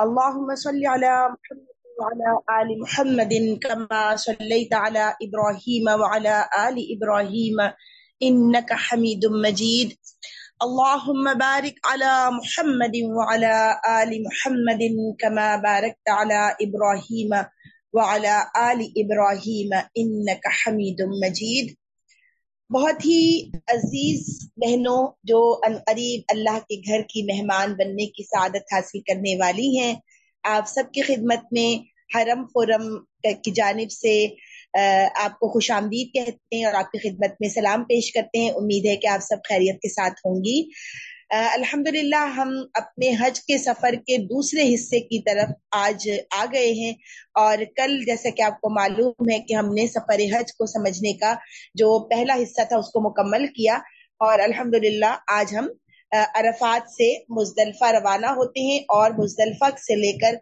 اللهم صل على محمد وعلى آل محمد كما صليت على إبراهيم وعلى آل إبراهيم إنك حميد مجيد. اللهم بارك على محمد وعلى آل محمد كما باركت على إبراهيم وعلى آل إبراهيم إنك حميد مجيد. بہت ہی عزیز بہنوں جو قریب اللہ کے گھر کی مہمان بننے کی سعادت حاصل کرنے والی ہیں، آپ سب کی خدمت میں حرم فورم کی جانب سے آپ کو خوش آمدید کہتے ہیں اور آپ کی خدمت میں سلام پیش کرتے ہیں۔ امید ہے کہ آپ سب خیریت کے ساتھ ہوں گی۔ الحمد للہ ہم اپنے حج کے سفر کے دوسرے حصے کی طرف آج آ گئے ہیں اور کل جیسا کہ آپ کو معلوم ہے کہ ہم نے سفر حج کو سمجھنے کا جو پہلا حصہ تھا اس کو مکمل کیا اور الحمد للہ آج ہم عرفات سے مزدلفہ روانہ ہوتے ہیں اور مزدلفہ سے لے کر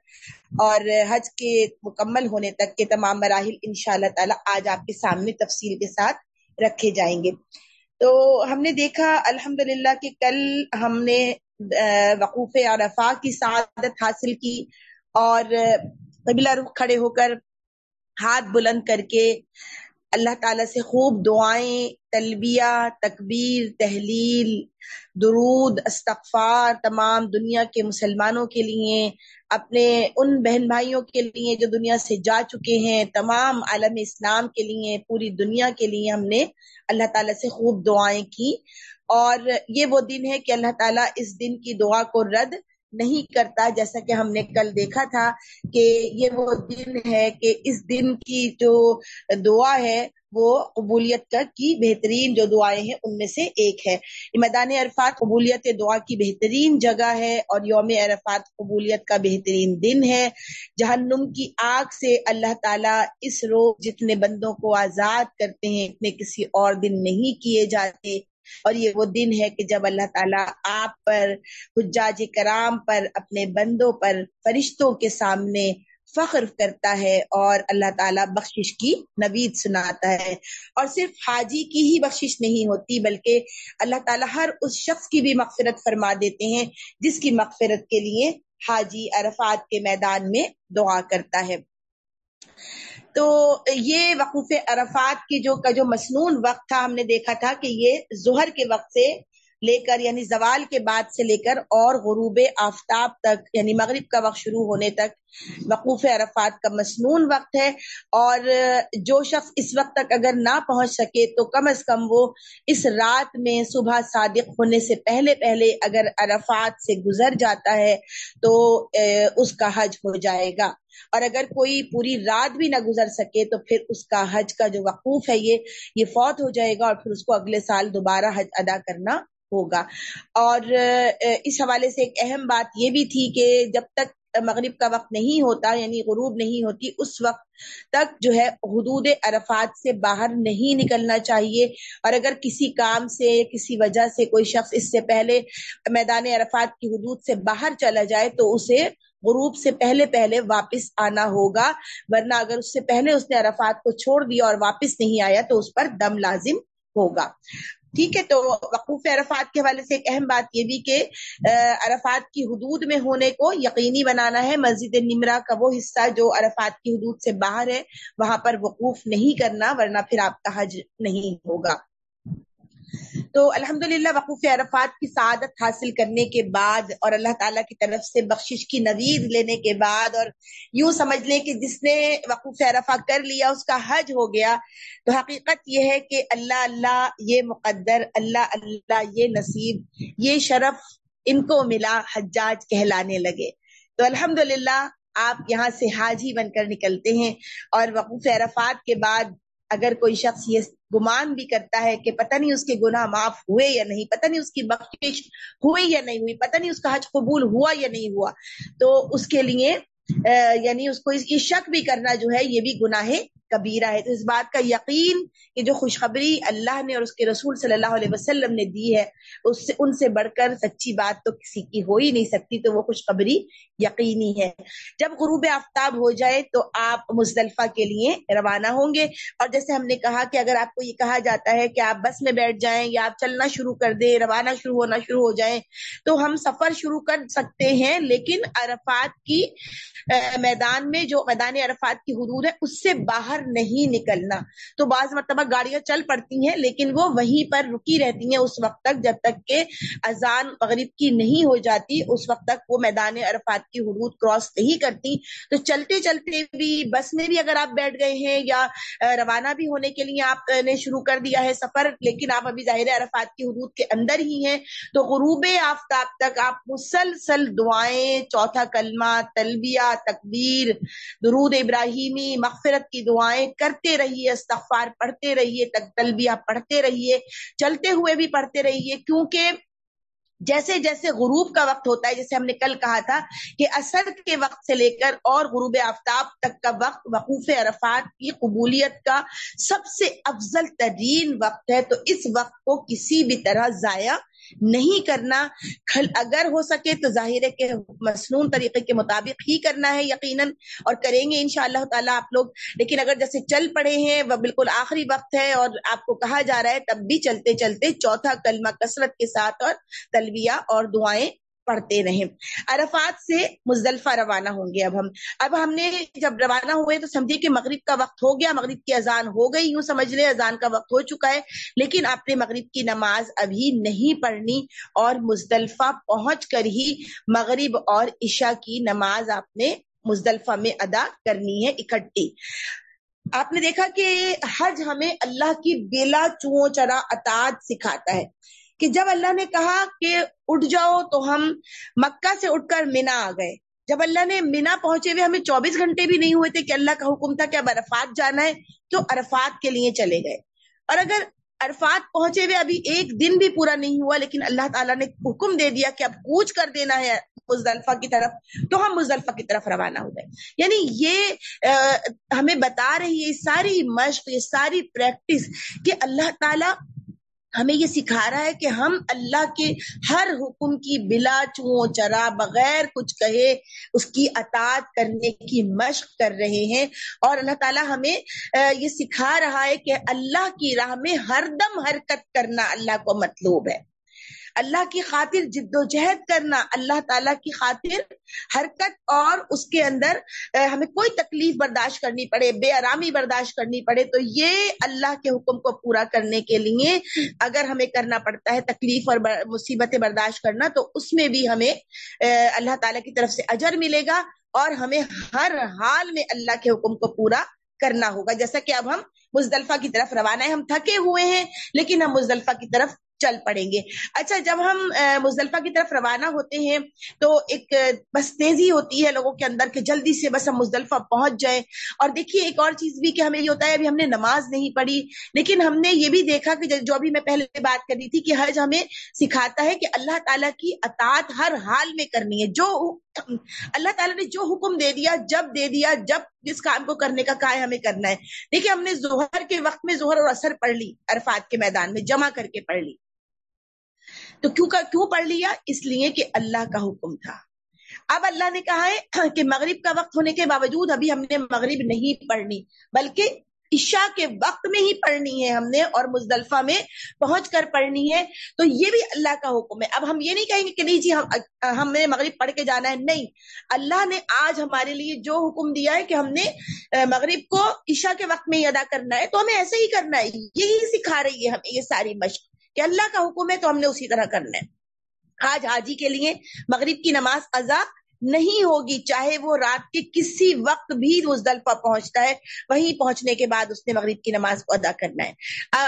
اور حج کے مکمل ہونے تک کے تمام مراحل ان شاء اللہ تعالی آج آپ کے سامنے تفصیل کے ساتھ رکھے جائیں گے۔ تو ہم نے دیکھا الحمد للہ کہ کل ہم نے وقوف عرفہ کی سعادت حاصل کی اور قبلہ رخ کھڑے ہو کر ہاتھ بلند کر کے اللہ تعالیٰ سے خوب دعائیں، تلبیہ، تکبیر، تحلیل، درود، استغفار تمام دنیا کے مسلمانوں کے لیے، اپنے ان بہن بھائیوں کے لیے جو دنیا سے جا چکے ہیں، تمام عالم اسلام کے لیے، پوری دنیا کے لیے ہم نے اللہ تعالیٰ سے خوب دعائیں کی۔ اور یہ وہ دن ہے کہ اللہ تعالیٰ اس دن کی دعا کو رد نہیں کرتا جیسا کہ ہم نے کل دیکھا تھا کہ یہ وہ دن ہے کہ اس دن کی جو دعا ہے وہ قبولیت کا کی بہترین جو دعائیں ہیں ان میں سے ایک ہے۔ میدان عرفات قبولیت دعا کی بہترین جگہ ہے اور یوم عرفات قبولیت کا بہترین دن ہے۔ جہنم کی آگ سے اللہ تعالیٰ اس روز جتنے بندوں کو آزاد کرتے ہیں، اتنے کسی اور دن نہیں کیے جاتے۔ اور یہ وہ دن ہے کہ جب اللہ تعالیٰ آپ پر، حجاج کرام پر، اپنے بندوں پر، فرشتوں کے سامنے فخر کرتا ہے اور اللہ تعالیٰ بخشش کی نوید سناتا ہے۔ اور صرف حاجی کی ہی بخشش نہیں ہوتی، بلکہ اللہ تعالیٰ ہر اس شخص کی بھی مغفرت فرما دیتے ہیں، جس کی مغفرت کے لیے حاجی عرفات کے میدان میں دعا کرتا ہے۔ تو یہ وقوف عرفات کی جو کا جو مصنون وقت تھا، ہم نے دیکھا تھا کہ یہ ظہر کے وقت سے لے کر یعنی زوال کے بعد سے لے کر اور غروب آفتاب تک یعنی مغرب کا وقت شروع ہونے تک، وقوف عرفات کا مصنون وقت ہے۔ اور جو شخص اس وقت تک اگر نہ پہنچ سکے تو کم از کم وہ اس رات میں صبح صادق ہونے سے پہلے پہلے اگر عرفات سے گزر جاتا ہے تو اس کا حج ہو جائے گا۔ اور اگر کوئی پوری رات بھی نہ گزر سکے تو پھر اس کا حج کا جو وقوف ہے یہ یہ فوت ہو جائے گا اور پھر اس کو اگلے سال دوبارہ حج ادا کرنا ہوگا۔ اور اس حوالے سے ایک اہم بات یہ بھی تھی کہ جب تک مغرب کا وقت نہیں ہوتا یعنی غروب نہیں ہوتی، اس وقت تک جو ہے حدود عرفات سے باہر نہیں نکلنا چاہیے۔ اور اگر کسی کام سے، کسی وجہ سے کوئی شخص اس سے پہلے میدان عرفات کی حدود سے باہر چلا جائے، تو اسے غروب سے پہلے پہلے واپس آنا ہوگا۔ ورنہ اگر اس سے پہلے اس نے عرفات کو چھوڑ دیا اور واپس نہیں آیا، تو اس پر دم لازم ہوگا۔ ٹھیک ہے تو وقوف عرفات کے حوالے سے ایک اہم بات یہ بھی کہ عرفات کی حدود میں ہونے کو یقینی بنانا ہے، مسجد نمرہ کا وہ حصہ جو عرفات کی حدود سے باہر ہے، وہاں پر وقوف نہیں کرنا، ورنہ پھر آپ کا حج نہیں ہوگا۔ تو الحمد للہ وقوف عرفات کی سعادت حاصل کرنے کے بعد اور اللہ تعالیٰ کی طرف سے بخشش کی نوید لینے کے بعد اور یوں سمجھ لیں کہ جس نے وقوف عرفہ کر لیا، اس کا حج ہو گیا، تو حقیقت یہ ہے کہ اللہ اللہ یہ مقدر، اللہ اللہ یہ نصیب، یہ شرف ان کو ملا حجاج کہلانے لگے۔ تو الحمد للہ آپ یہاں سے حاجی بن کر نکلتے ہیں اور وقوف عرفات کے بعد اگر کوئی شخص یہ گمان بھی کرتا ہے کہ پتہ نہیں اس کے گناہ معاف ہوئے یا نہیں، پتہ نہیں اس کی بخش ہوئی یا نہیں ہوئی، پتہ نہیں اس کا حج قبول ہوا یا نہیں ہوا۔ تو اس کے لیے یعنی اس کو یہ شک بھی کرنا جو ہے، یہ بھی گناہ کبیرہ ہے۔ تو اس بات کا یقین کہ جو خوشخبری اللہ نے اور اس کے رسول صلی اللہ علیہ وسلم نے دی ہے، اس سے، ان سے بڑھ کر سچی بات تو کسی کی ہو ہی نہیں سکتی، تو وہ خوشخبری یقینی ہے۔ جب غروب آفتاب ہو جائے تو آپ مزدلفہ کے لیے روانہ ہوں گے۔ اور جیسے ہم نے کہا کہ اگر آپ کو یہ کہا جاتا ہے کہ آپ بس میں بیٹھ جائیں یا آپ چلنا شروع کر دیں، روانہ شروع ہونا شروع ہو جائیں، تو ہم سفر شروع کر سکتے ہیں، لیکن عرفات کی میدان میں جو میدان عرفات کی حدود ہے، اس سے باہر نہیں نکلنا۔ تو بعض مرتبہ گاڑیاں چل پڑتی ہیں، لیکن وہ وہیں پر رکی رہتی ہیں۔ اس وقت تک جب تک کہ اذان مغرب کی نہیں ہو جاتی، اس وقت تک وہ میدان عرفات کی حدود کراس نہیں کرتی۔ تو چلتے چلتے بھی بس میں بھی اگر آپ بیٹھ گئے ہیں یا روانہ بھی ہونے کے لیے آپ نے شروع کر دیا ہے سفر، لیکن آپ ابھی ظاہر عرفات کی حدود کے اندر ہی ہیں، تو غروب آفتاب تک آپ مسلسل دعائیں، چوتھا کلمہ تلبیہ تکبیر، درود ابراہیمی، مغفرت کی دعائیں دعائیں کرتے رہیے، استغفار پڑھتے رہیے تلبیہ پڑھتے رہیے، چلتے ہوئے بھی پڑھتے رہیے، کیونکہ جیسے جیسے غروب کا وقت ہوتا ہے، جیسے ہم نے کل کہا تھا کہ اثر کے وقت سے لے کر اور غروب آفتاب تک کا وقت، وقوف عرفات کی قبولیت کا سب سے افضل ترین وقت ہے، تو اس وقت کو کسی بھی طرح ضائع نہیں کرنا۔ اگر ہو سکے تو ظاہر ہے کہ مصنون طریقے کے مطابق ہی کرنا ہے یقیناً اور کریں گے ان شاء اللہ تعالیٰ آپ لوگ۔ لیکن اگر جیسے چل پڑے ہیں وہ بالکل آخری وقت ہے اور آپ کو کہا جا رہا ہے تب بھی چلتے چلتے چوتھا کلمہ کثرت کے ساتھ اور تلویہ اور دعائیں پڑھتے رہیں عرفات سے مزدلفہ روانہ ہوں گے اب ہم۔ اب ہم نے جب روانہ ہوئے تو سمجھے کہ مغرب کا وقت ہو گیا، مغرب کی اذان ہو گئی، یوں سمجھ لے اذان کا وقت ہو چکا ہے۔ لیکن آپ نے مغرب کی نماز ابھی نہیں پڑھنی اور مزدلفہ پہنچ کر ہی مغرب اور عشاء کی نماز آپ نے مزدلفہ میں ادا کرنی ہے اکٹھی۔ آپ نے دیکھا کہ حج ہمیں اللہ کی بلا چو چرا اطاعت سکھاتا ہے۔ کہ جب اللہ نے کہا کہ اٹھ جاؤ تو ہم مکہ سے اٹھ کر مینا آ گئے۔ جب اللہ نے مینا پہنچے ہوئے، ہمیں چوبیس گھنٹے بھی نہیں ہوئے تھے کہ اللہ کا حکم تھا کہ اب عرفات جانا ہے، تو عرفات کے لیے چلے گئے۔ اور اگر عرفات پہنچے ہوئے، ابھی ایک دن بھی پورا نہیں ہوا، لیکن اللہ تعالیٰ نے حکم دے دیا کہ اب کوچ کر دینا ہے مزدلفہ کی طرف، تو ہم مزدلفہ کی طرف روانہ ہو گئے۔ یعنی یہ ہمیں بتا رہی ہے ساری مشق، یہ ساری پریکٹس کہ اللہ تعالیٰ ہمیں یہ سکھا رہا ہے کہ ہم اللہ کے ہر حکم کی بلا چو چرا بغیر کچھ کہے، اس کی اطاعت کرنے کی مشق کر رہے ہیں۔ اور اللہ تعالیٰ ہمیں یہ سکھا رہا ہے کہ اللہ کی راہ میں ہر دم حرکت کرنا اللہ کو مطلوب ہے۔ اللہ کی خاطر جد و جہد کرنا، اللہ تعالیٰ کی خاطر حرکت اور اس کے اندر ہمیں کوئی تکلیف برداشت کرنی پڑے، بے آرامی برداشت کرنی پڑے، تو یہ اللہ کے حکم کو پورا کرنے کے لیے اگر ہمیں کرنا پڑتا ہے، تکلیف اور مصیبتیں برداشت کرنا، تو اس میں بھی ہمیں اللہ تعالیٰ کی طرف سے اجر ملے گا اور ہمیں ہر حال میں اللہ کے حکم کو پورا کرنا ہوگا۔ جیسا کہ اب ہم مزدلفہ کی طرف روانہ ہیں، ہم تھکے ہوئے ہیں، لیکن ہم مزدلفہ کی طرف چل پڑیں گے۔ اچھا جب ہم مزدلفہ کی طرف روانہ ہوتے ہیں تو ایک بس تیزی ہوتی ہے لوگوں کے اندر کہ جلدی سے بس ہم مزدلفہ پہنچ جائیں۔ اور دیکھیے، ایک اور چیز بھی کہ ہمیں یہ ہوتا ہے، ابھی ہم نے نماز نہیں پڑھی، لیکن ہم نے یہ بھی دیکھا کہ جو ابھی میں پہلے بات کر رہی تھی کہ حج ہمیں سکھاتا ہے کہ اللہ تعالیٰ کی اطاعت ہر حال میں کرنی ہے۔ جو اللہ تعالیٰ نے جو حکم دے دیا، جب دے دیا، جب جس کام کو کرنے کا کہا ہے ہمیں کرنا ہے۔ دیکھیے، ہم نے ظہر کے وقت میں ظہر اور اثر پڑھ لی، عرفات کے میدان میں، جمع کر کے پڑھ لی۔ تو کیوں کیوں پڑھ لیا؟ اس لیے کہ اللہ کا حکم تھا۔ اب اللہ نے کہا ہے کہ مغرب کا وقت ہونے کے باوجود ابھی ہم نے مغرب نہیں پڑھنی، بلکہ عشاء کے وقت میں ہی پڑھنی ہے ہم نے اور مزدلفہ میں پہنچ کر پڑھنی ہے۔ تو یہ بھی اللہ کا حکم ہے۔ اب ہم یہ نہیں کہیں گے کہ نہیں جی ہم ہم نے مغرب پڑھ کے جانا ہے۔ نہیں، اللہ نے آج ہمارے لیے جو حکم دیا ہے کہ ہم نے مغرب کو عشاء کے وقت میں ہی ادا کرنا ہے، تو ہمیں ایسے ہی کرنا ہے۔ یہی سکھا رہی ہے ہمیں یہ ساری مشق۔ کہ اللہ کا حکم ہے تو ہم نے اسی طرح کرنا ہے۔ آج حاجی کے لیے مغرب کی نماز ازا نہیں ہوگی، چاہے وہ رات کے کسی وقت بھی مزدلفہ پہنچتا ہے، وہیں پہنچنے کے بعد اس نے مغرب کی نماز کو ادا کرنا ہے۔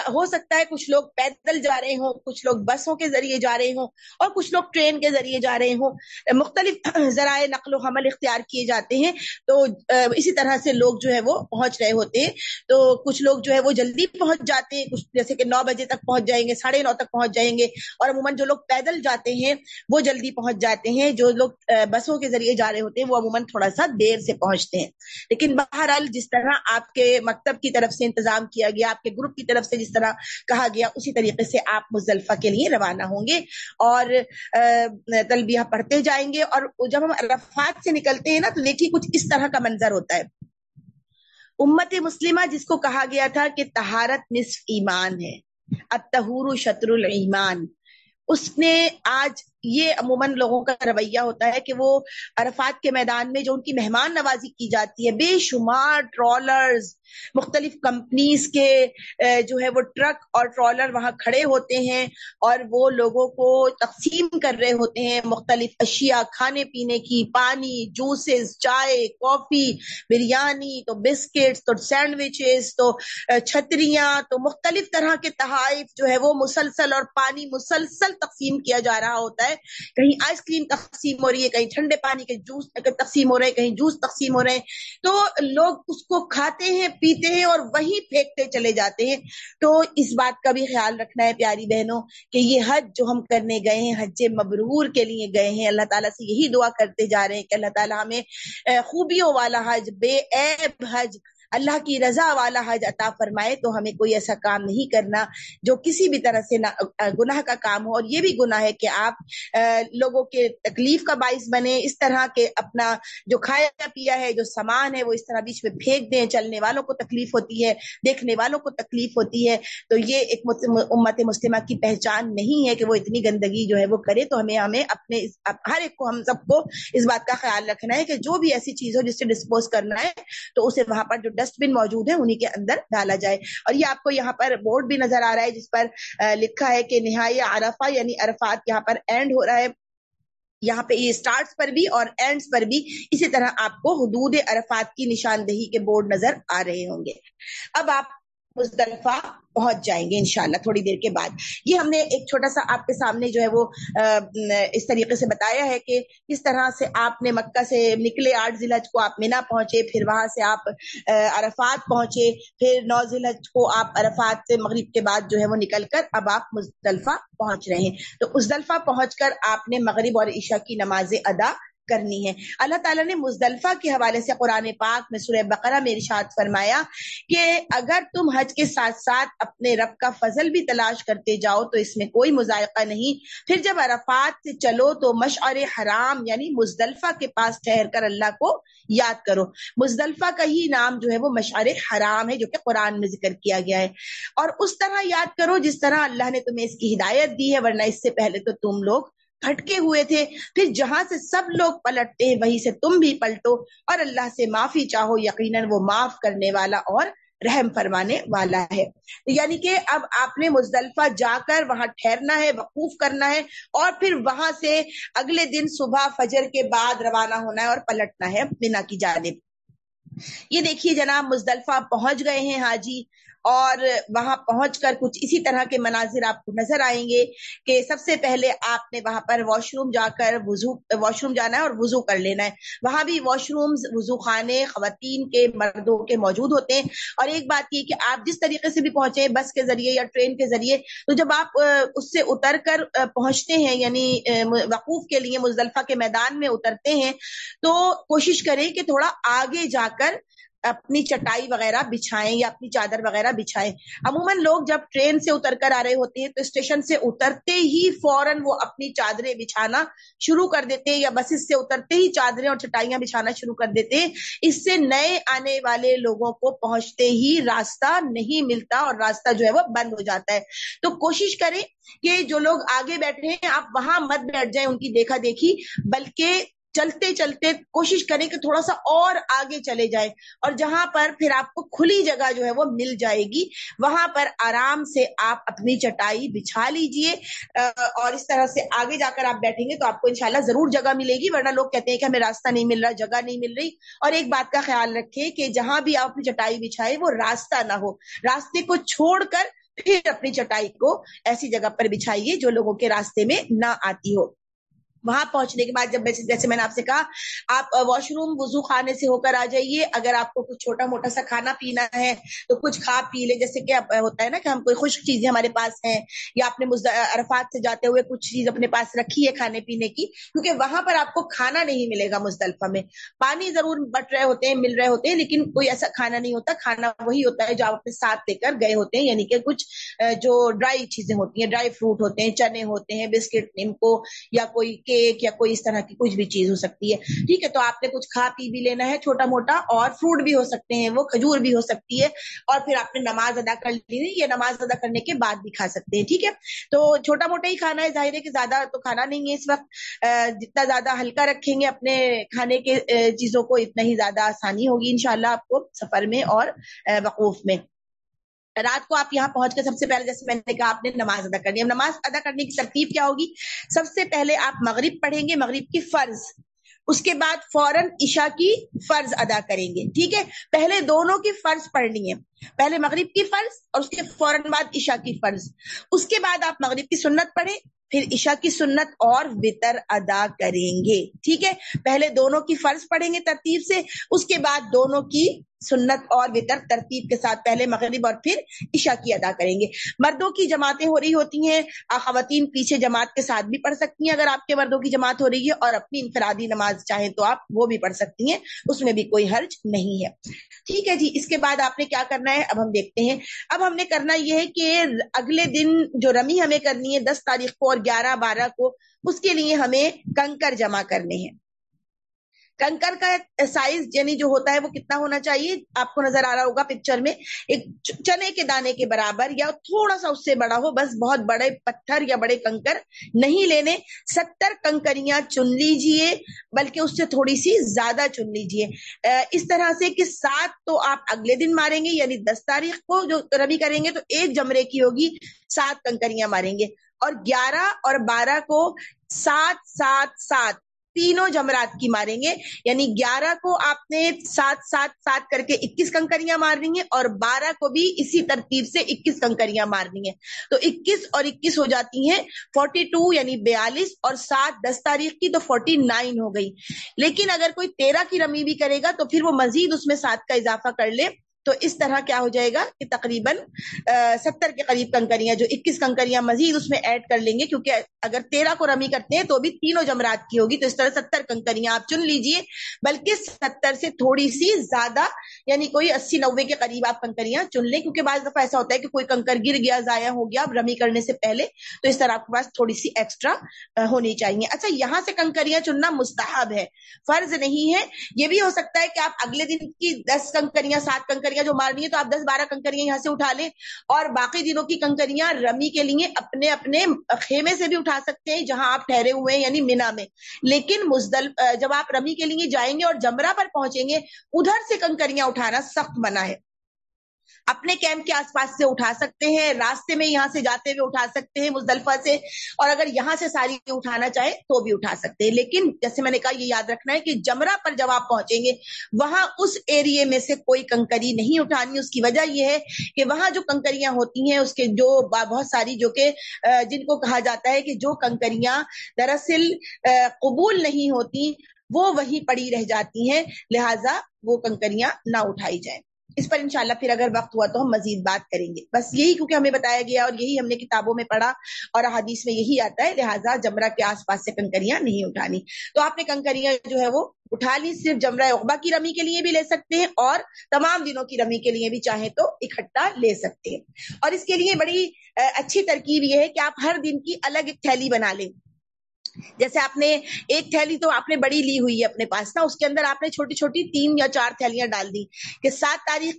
ہو سکتا ہے کچھ لوگ پیدل جا رہے ہوں، کچھ لوگ بسوں کے ذریعے جا رہے ہوں، اور کچھ لوگ ٹرین کے ذریعے جا رہے ہوں۔ مختلف ذرائع نقل و حمل اختیار کیے جاتے ہیں۔ تو اسی طرح سے لوگ جو ہے وہ پہنچ رہے ہوتے ہیں۔ تو کچھ لوگ جو ہے وہ جلدی پہنچ جاتے ہیں، کچھ جیسے کہ نو بجے تک پہنچ جائیں گے، ساڑھے نو تک پہنچ جائیں گے۔ اور عموماً جو لوگ پیدل جاتے ہیں، وہ جلدی پہنچ جاتے ہیں۔ جو لوگ بسوں کے کے ذریعے جا رہے ہوتے ہیں، وہ عموماً تھوڑا سا دیر سے پہنچتے ہیں۔ لیکن بہرحال جس طرح آپ کے مکتب کی طرف سے انتظام کیا گیا، آپ کے گروپ کی طرف سے جس طرح کہا گیا، اسی طریقے سے آپ مزدلفہ کے لیے روانہ ہوں گے اور تلبیہ پڑھتے جائیں گے۔ اور جب ہم عرفات سے نکلتے ہیں نا، تو دیکھیے کچھ اس طرح کا منظر ہوتا ہے۔ امت مسلمہ، جس کو کہا گیا تھا کہ تہارت نصف ایمان ہے اتہور شطر الایمان۔ اس نے آج یہ عموماً لوگوں کا رویہ ہوتا ہے کہ وہ عرفات کے میدان میں جو ان کی مہمان نوازی کی جاتی ہے، بے شمار ٹرالرز مختلف کمپنیز کے جو ہے وہ ٹرک اور ٹرالر وہاں کھڑے ہوتے ہیں اور وہ لوگوں کو تقسیم کر رہے ہوتے ہیں مختلف اشیاء کھانے پینے کی، پانی، جوسز، چائے، کافی، بریانی، تو بسکٹس، تو سینڈوچز، تو چھتریاں، تو مختلف طرح کے تحائف جو ہے وہ مسلسل اور پانی مسلسل تقسیم کیا جا رہا ہوتا ہے۔ ہے، کہیں آئس کریم تقسیم ہو رہی ہے، کہیں ٹھنڈے پانی کے جوس تقسیم ہو رہے ہیں، کہیں جوس تقسیم ہو رہے ہیں۔ تو لوگ اس کو کھاتے ہیں، پیتے ہیں اور وہی پھینکتے چلے جاتے ہیں۔ تو اس بات کا بھی خیال رکھنا ہے پیاری بہنوں، کہ یہ حج جو ہم کرنے گئے ہیں، حج مبرور کے لیے گئے ہیں۔ اللہ تعالیٰ سے یہی دعا کرتے جا رہے ہیں کہ اللہ تعالیٰ ہمیں خوبیوں والا حج، بے عیب حج اللہ کی رضا والا حج عطا فرمائے تو ہمیں کوئی ایسا کام نہیں کرنا جو کسی بھی طرح سے گناہ کا کام ہو اور یہ بھی گناہ ہے کہ آپ لوگوں کے تکلیف کا باعث بنے، اس طرح کے اپنا جو کھایا پیا ہے، جو سامان ہے، وہ اس طرح بیچ میں پھینک دیں، چلنے والوں کو تکلیف ہوتی ہے، دیکھنے والوں کو تکلیف ہوتی ہے، تو یہ ایک امت مسلمہ کی پہچان نہیں ہے کہ وہ اتنی گندگی جو ہے وہ کرے تو ہمیں ہمیں اپنے ہر ایک کو، ہم سب کو اس بات کا خیال رکھنا ہے کہ جو بھی ایسی چیز ہو جس سے ڈسپوز کرنا ہے تو اسے وہاں پر جو ڈسٹ بن موجود ہے انہیں کے اندر ڈالا جائے۔ اور یہ آپ کو یہاں پر بورڈ بھی نظر آ رہا ہے، جس پر لکھا ہے کہ نہائی عرفہ یعنی عرفات یہاں پر اینڈ ہو رہا ہے۔ یہاں پہ یہ سٹارٹس پر بھی اور اینڈز پر بھی اسی طرح آپ کو حدود عرفات کی نشاندہی کے بورڈ نظر آ رہے ہوں گے۔ اب آپ مزدلفہ پہنچ جائیں گے انشاءاللہ تھوڑی دیر کے بعد۔ یہ ہم نے ایک چھوٹا سا آپ کے سامنے جو ہے وہ اس طریقے سے بتایا ہے کہ کس طرح سے آپ نے مکہ سے نکلے، آٹھ ضلع کو آپ مینا پہنچے، پھر وہاں سے آپ عرفات پہنچے، پھر نو ضلع کو آپ عرفات سے مغرب کے بعد جو ہے وہ نکل کر اب آپ مزدلفہ پہنچ رہے ہیں۔ تو مزدلفہ پہنچ کر آپ نے مغرب اور عشاء کی نماز ادا کرنی ہے۔ اللہ تعالیٰ نے مزدلفہ کے حوالے سے قرآن پاک میں سورہ بقرہ میں ارشاد فرمایا کہ اگر تم حج کے ساتھ ساتھ اپنے رب کا فضل بھی تلاش کرتے جاؤ تو اس میں کوئی مذائقہ نہیں۔ پھر جب عرفات سے چلو تو مشعر حرام یعنی مزدلفہ کے پاس ٹھہر کر اللہ کو یاد کرو۔ مزدلفہ کا ہی نام جو ہے وہ مشعر حرام ہے جو کہ قرآن میں ذکر کیا گیا ہے۔ اور اس طرح یاد کرو جس طرح اللہ نے تمہیں اس کی ہدایت دی ہے، ورنہ اس سے پہلے تو تم لوگ پھٹکے ہوئے تھے۔ پھر جہاں سے سب لوگ پلٹتے ہیں وہیں سے تم بھی پلٹو۔ اور اللہ سے معافی چاہو، یقیناً وہ معاف کرنے والا اور رحم فرمانے والا ہے۔ یعنی کہ اب آپ نے مزدلفہ جا کر وہاں ٹھہرنا ہے، وقوف کرنا ہے اور پھر وہاں سے اگلے دن صبح فجر کے بعد روانہ ہونا ہے اور پلٹنا ہے مینا کی جانب۔ یہ دیکھیے جناب، مزدلفہ پہنچ گئے ہیں حاجی۔ اور وہاں پہنچ کر کچھ اسی طرح کے مناظر آپ کو نظر آئیں گے کہ سب سے پہلے آپ نے وہاں پر واش روم جا کر وضو، واش روم جانا ہے اور وضو کر لینا ہے۔ وہاں بھی واش رومز، وضو خانے، خواتین کے مردوں کے موجود ہوتے ہیں۔ اور ایک بات یہ کہ آپ جس طریقے سے بھی پہنچے، بس کے ذریعے یا ٹرین کے ذریعے، تو جب آپ اس سے اتر کر پہنچتے ہیں یعنی وقوف کے لیے مزدلفہ کے میدان میں اترتے ہیں، تو کوشش کریں کہ تھوڑا آگے جا کر اپنی چٹائی وغیرہ بچھائیں یا اپنی چادر وغیرہ بچھائیں۔ عموماً لوگ جب ٹرین سے اتر کر آ رہے ہوتے ہیں تو اسٹیشن سے اترتے ہی فوراً وہ اپنی چادریں بچھانا شروع کر دیتے ہیں یا بسز سے اترتے ہی چادریں اور چٹائیاں بچھانا شروع کر دیتے ہیں۔ اس سے نئے آنے والے لوگوں کو پہنچتے ہی راستہ نہیں ملتا اور راستہ جو ہے وہ بند ہو جاتا ہے۔ تو کوشش کریں کہ جو لوگ آگے بیٹھے ہیں، آپ وہاں مت بیٹھ جائیں ان کی دیکھا دیکھی، بلکہ چلتے چلتے کوشش کریں کہ تھوڑا سا اور آگے چلے جائیں اور جہاں پر پھر آپ کو کھلی جگہ جو ہے وہ مل جائے گی، وہاں پر آرام سے آپ اپنی چٹائی بچھا لیجیے اور اس طرح سے آگے جا کر آپ بیٹھیں گے تو آپ کو انشاءاللہ ضرور جگہ ملے گی، ورنہ لوگ کہتے ہیں کہ ہمیں راستہ نہیں مل رہا، جگہ نہیں مل رہی۔ اور ایک بات کا خیال رکھے کہ جہاں بھی آپ اپنی چٹائی بچھائے وہ راستہ نہ ہو۔ راستے کو چھوڑ کر پھر اپنی چٹائی کو ایسی جگہ پر بچھائیے جو لوگوں کے راستے میں نہ آتی ہو۔ وہاں پہنچنے کے بعد جب جیسے میں نے آپ سے کہا، آپ واش روم وضو خانے سے ہو کر آ جائیے۔ اگر آپ کو کچھ چھوٹا موٹا سا کھانا پینا ہے، تو کچھ کھا پی لے جیسے کہ ہوتا ہے نا کہ ہم کوئی خشک چیزیں ہمارے پاس ہیں، یا اپنے عرفات سے جاتے ہوئے کچھ چیز اپنے پاس رکھی ہے کھانے پینے کی، کیونکہ وہاں پر آپ کو کھانا نہیں ملے گا مزدلفہ میں۔ پانی ضرور بٹ رہے ہوتے ہیں، مل رہے ہوتے ہیں، لیکن کوئی ایسا کھانا نہیں ہوتا۔ کھانا وہی ہوتا ہے جو آپ اپنے ساتھ لے کر گئے ہوتے ہیں۔ یعنی کہ کچھ جو ڈرائی چیزیں ہوتی ہیں، ڈرائی فروٹ ہوتے ہیں، چنے ہوتے ہیں، بسکٹ، نمکو، یا کوئی کیک یا کوئی اس طرح کی کچھ بھی چیز ہو سکتی ہے۔ ٹھیک ہے، تو آپ نے کچھ کھا، پی بھی لینا ہے، چھوٹا موٹا، اور فروٹ بھی ہو سکتے ہیں وہ، کھجور بھی ہو سکتی ہے۔ اور پھر آپ نے نماز ادا کر لی یہ نماز ادا کرنے کے بعد بھی کھا سکتے ہیں، ٹھیک ہے۔ تو چھوٹا موٹا ہی کھانا ہے، ظاہر ہے کہ زیادہ تو کھانا نہیں ہے اس وقت۔ جتنا زیادہ ہلکا رکھیں گے اپنے کھانے کے چیزوں کو، اتنا ہی زیادہ آسانی ہوگی انشاءاللہ آپ کو سفر میں اور وقوف میں۔ رات کو آپ یہاں پہنچ کے سب سے پہلے جیسے میں نے کہا آپ نے نماز ادا کرنی ہے۔ نماز ادا کرنے کی ترتیب کیا ہوگی؟ سب سے پہلے آپ مغرب پڑھیں گے، مغرب کی فرض۔ اس کے بعد فوراً عشاء کی فرض ادا کریں گے، ٹھیک ہے؟ پہلے دونوں کی فرض پڑھنی ہے۔ پہلے مغرب کی فرض اور اس کے فوراً بعد عشاء کی فرض۔ اس کے بعد آپ مغرب کی سنت پڑھیں، پھر عشاء کی سنت اور وطر ادا کریں گے، ٹھیک ہے؟ پہلے دونوں کی فرض پڑھیں گے ترتیب سے، اس کے بعد دونوں کی سنت اور وطر ترتیب کے ساتھ پہلے مغرب اور پھر عشاء کی ادا کریں گے۔ مردوں کی جماعتیں ہو رہی ہوتی ہیں خواتین پیچھے جماعت کے ساتھ بھی پڑھ سکتی ہیں۔ اگر آپ کے مردوں کی جماعت ہو رہی ہے اور اپنی انفرادی نماز چاہیں تو آپ وہ بھی پڑھ سکتی ہیں، اس میں بھی کوئی حرج نہیں ہے۔ ٹھیک ہے جی اس کے بعد آپ نے کیا کرنا ہے؟ اب ہم دیکھتے ہیں۔ اب ہم نے کرنا یہ ہے کہ اگلے دن جو رمی ہمیں کرنی ہے، دس تاریخ کو اور گیارہ بارہ کو، اس کے لیے ہمیں کنکر جمع کرنے ہیں۔ کنکر کا سائز یعنی جو ہوتا ہے وہ کتنا ہونا چاہیے؟ آپ کو نظر آ رہا ہوگا پکچر میں، ایک چنے کے دانے کے برابر یا تھوڑا سا اس سے بڑا ہو، بس بہت بڑے پتھر یا بڑے کنکر نہیں لینے، ستر کنکریاں چن لیجیے، بلکہ اس سے تھوڑی سی زیادہ چن لیجیے۔ اس طرح سے کہ سات تو آپ اگلے دن ماریں گے یعنی دس تاریخ کو جو ربی کریں گے تو ایک جمرے کی ہوگی، سات کنکریاں ماریں گے۔ اور گیارہ اور بارہ کو سات سات سات تینوں جمرات کی ماریں گے۔ یعنی گیارہ کو آپ نے سات سات سات کر کے اکیس کنکریاں مارنی ہیں اور بارہ کو بھی اسی ترتیب سے اکیس کنکریاں مارنی ہیں۔ تو اکیس اور اکیس ہو جاتی ہیں فورٹی ٹو یعنی بیالیس اور سات دس تاریخ کی تو فورٹی نائن ہو گئی۔ لیکن اگر کوئی تیرہ کی رمی بھی کرے گا تو پھر وہ مزید اس میں سات کا اضافہ کر لے۔ تو اس طرح کیا ہو جائے گا کہ تقریباً ستر کے قریب کنکریاں، جو اکیس کنکریاں مزید اس میں ایڈ کر لیں گے، کیونکہ اگر تیرہ کو رمی کرتے ہیں تو بھی تینوں جمرات کی ہوگی، تو اس طرح ستر کنکریاں آپ چن لیجیے، بلکہ ستر سے تھوڑی سی زیادہ یعنی کوئی اسی نوے کے قریب آپ کنکریاں چن لیں، کیونکہ بعض دفعہ ایسا ہوتا ہے کہ کوئی کنکر گر گیا، ضائع ہو گیا رمی کرنے سے پہلے، تو اس طرح آپ کے پاس تھوڑی سی ایکسٹرا ہونی چاہیے۔ اچھا یہاں سے کنکریاں چننا مستحب ہے، فرض نہیں ہے، یہ بھی ہو سکتا ہے کہ آپ اگلے دن کی دس کنکریاں، سات کنکریاں کنکریاں جو مارنی ہے تو آپ دس بارہ کنکریاں یہاں سے اٹھا لیں اور باقی دنوں کی کنکریاں رمی کے لیے اپنے اپنے خیمے سے بھی اٹھا سکتے ہیں جہاں آپ ٹھہرے ہوئے ہیں یعنی مینا میں۔ لیکن مزدل، جب آپ رمی کے لیے جائیں گے اور جمرہ پر پہنچیں گے، ادھر سے کنکریاں اٹھانا سخت بنا ہے۔ اپنے کیمپ کے آس پاس سے اٹھا سکتے ہیں، راستے میں یہاں سے جاتے ہوئے اٹھا سکتے ہیں مزدلفہ سے، اور اگر یہاں سے ساری اٹھانا چاہے تو بھی اٹھا سکتے ہیں۔ لیکن جیسے میں نے کہا، یہ یاد رکھنا ہے کہ جمرہ پر جب آپ پہنچیں گے، وہاں اس ایریے میں سے کوئی کنکری نہیں اٹھانی۔ اس کی وجہ یہ ہے کہ وہاں جو کنکریاں ہوتی ہیں، اس کے جو بہت ساری جو کہ جن کو کہا جاتا ہے کہ جو کنکریاں دراصل قبول نہیں ہوتی، وہ وہی پڑی رہ جاتی ہیں، لہٰذا وہ کنکریاں نہ اٹھائی جائیں۔ اس پر انشاءاللہ پھر اگر وقت ہوا تو ہم مزید بات کریں گے۔ بس یہی کیونکہ ہمیں بتایا گیا اور یہی ہم نے کتابوں میں پڑھا اور حدیث میں یہی آتا ہے، لہٰذا جمرہ کے آس پاس سے کنکریاں نہیں اٹھانی۔ تو آپ نے کنکریاں جو ہے وہ اٹھا لی، صرف جمرہ اقبا کی رمی کے لیے بھی لے سکتے ہیں اور تمام دنوں کی رمی کے لیے بھی چاہیں تو اکٹھا لے سکتے ہیں۔ اور اس کے لیے بڑی اچھی ترکیب یہ ہے کہ آپ ہر دن کی الگ ایک تھیلی بنا لیں۔ جیسے آپ نے ایک تھیلی تو آپ نے بڑی لی ہوئی ہے اپنے پاس نا، اس کے اندر آپ نے چھوٹی چھوٹی تین یا چار تھیلیاں ڈال دی کہ سات تاریخ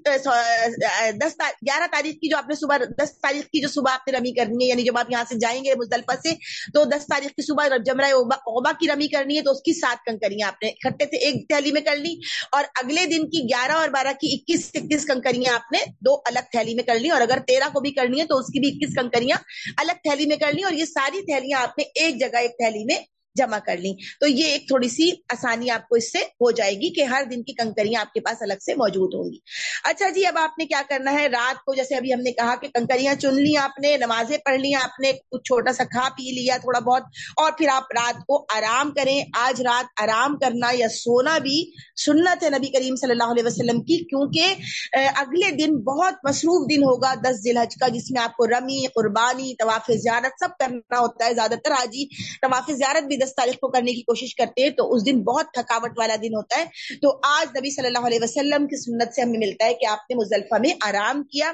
دس گیارہ تاریخ کی جو آپ نے صبح، دس تاریخ کی جو صبح آپ نے رمی کرنی ہے یعنی جب آپ یہاں سے جائیں گے مزدلفہ سے، تو دس تاریخ کی صبح جمرہ اوبا کی رمی کرنی ہے، تو اس کی سات کنکریاں آپ نے اکٹھے سے ایک تھیلی میں کر لی اور اگلے دن کی گیارہ اور بارہ کی اکیس اکیس کنکریاں آپ نے دو الگ تھیلی میں کر لی اور اگر تیرہ کو بھی کرنی ہے تو اس کی بھی اکیس کنکریاں الگ تھیلی میں کر لی اور یہ ساری تھیلیاں آپ نے ایک جگہ ایک تھیلی میں جمع کر لی تو یہ ایک تھوڑی سی آسانی آپ کو اس سے ہو جائے گی کہ ہر دن کی کنکریاں آپ کے پاس الگ سے موجود ہوں گی۔ اچھا جی اب آپ نے کیا کرنا ہے؟ رات کو جیسے ابھی ہم نے کہا کہ کنکریاں چن لی آپ نے، نمازیں پڑھ لی آپ نے، کچھ چھوٹا سا کھا پی لیا تھوڑا بہت، اور پھر آپ رات کو آرام کریں۔ آج رات آرام کرنا یا سونا بھی سنت ہے نبی کریم صلی اللہ علیہ وسلم کی، کیونکہ اگلے دن بہت مصروف دن ہوگا دس ذی الحج کا، جس میں آپ کو رمی، قربانی، طواف زیارت سب کرنا ہوتا ہے زیادہ تر۔ حاجی طواف زیارت بھی دس تاریخ کو کرنے کی کوشش کرتے ہیں تو اس دن بہت تھکاوٹ والا دن ہوتا ہے۔ تو آج نبی صلی اللہ علیہ وسلم کی سنت سے ہمیں ملتا ہے کہ آپ نے مزلفہ میں آرام کیا۔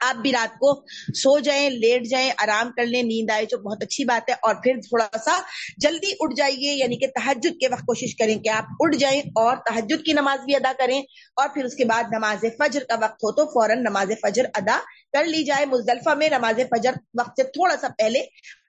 آپ بھی رات کو سو جائیں، لیٹ جائیں، آرام کر لیں، نیند آئے، جو بہت اچھی بات ہے۔ اور پھر تھوڑا سا جلدی اٹھ جائیے یعنی کہ تحجد کے وقت کوشش کریں کہ آپ اٹھ جائیں اور تحجد کی نماز بھی ادا کریں۔ اور پھر اس کے بعد نماز فجر کا وقت ہو تو فوراً نماز فجر ادا کر لی جائے، مزدلفہ میں نماز فجر وقت سے تھوڑا سا پہلے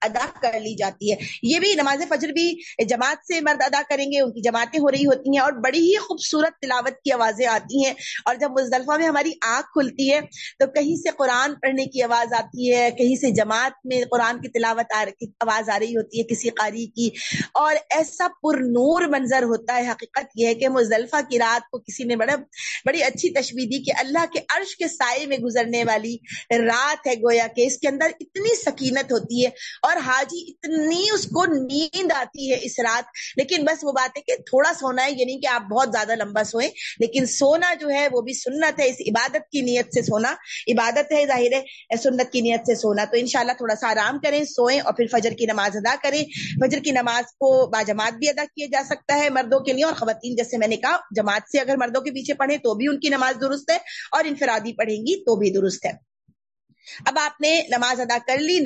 ادا کر لی جاتی ہے۔ یہ بھی نماز فجر بھی جماعت سے مرد ادا کریں گے، ان کی جماعتیں ہو رہی ہوتی ہیں اور بڑی ہی خوبصورت تلاوت کی آوازیں آتی ہیں۔ اور جب مزدلفہ میں ہماری آنکھ کھلتی ہے تو کہیں سے قرآن پڑھنے کی آواز آتی ہے، کہیں سے جماعت میں قرآن کی تلاوت کی آواز آ رہی ہوتی ہے کسی قاری کی۔ اور ایسا پر نور منظر ہوتا ہے، حقیقت یہ ہے کہ مزدلفہ کی رات کو کسی نے بڑا، بڑی اچھی تشویح دی کہ اللہ کے عرش کے سائے میں گزرنے والی رات ہے گویا کہ اس کے اندر اتنی سکینت ہوتی ہے اور حاجی اتنی اس کو نیند آتی ہے اس رات۔ لیکن بس وہ بات ہے کہ تھوڑا سونا ہے یعنی کہ آپ بہت زیادہ لمبا سوئیں، لیکن سونا جو ہے وہ بھی سنت ہے، اس عبادت کی نیت سے سونا۔ عبادت ہے، ظاہر ہے سنت کی نیت سے سونا۔ تو انشاءاللہ تھوڑا سا آرام کریں، سوئیں اور پھر فجر کی نماز ادا کریں۔ فجر کی نماز کو باجماعت بھی ادا کیا جا سکتا ہے مردوں کے لیے۔ اور خواتین، جیسے میں نے کہا، جماعت سے اگر مردوں کے پیچھے پڑھیں تو بھی ان کی نماز درست ہے اور انفرادی پڑھیں گی تو بھی درست ہے۔ اب آپ نے نماز ادا کر لی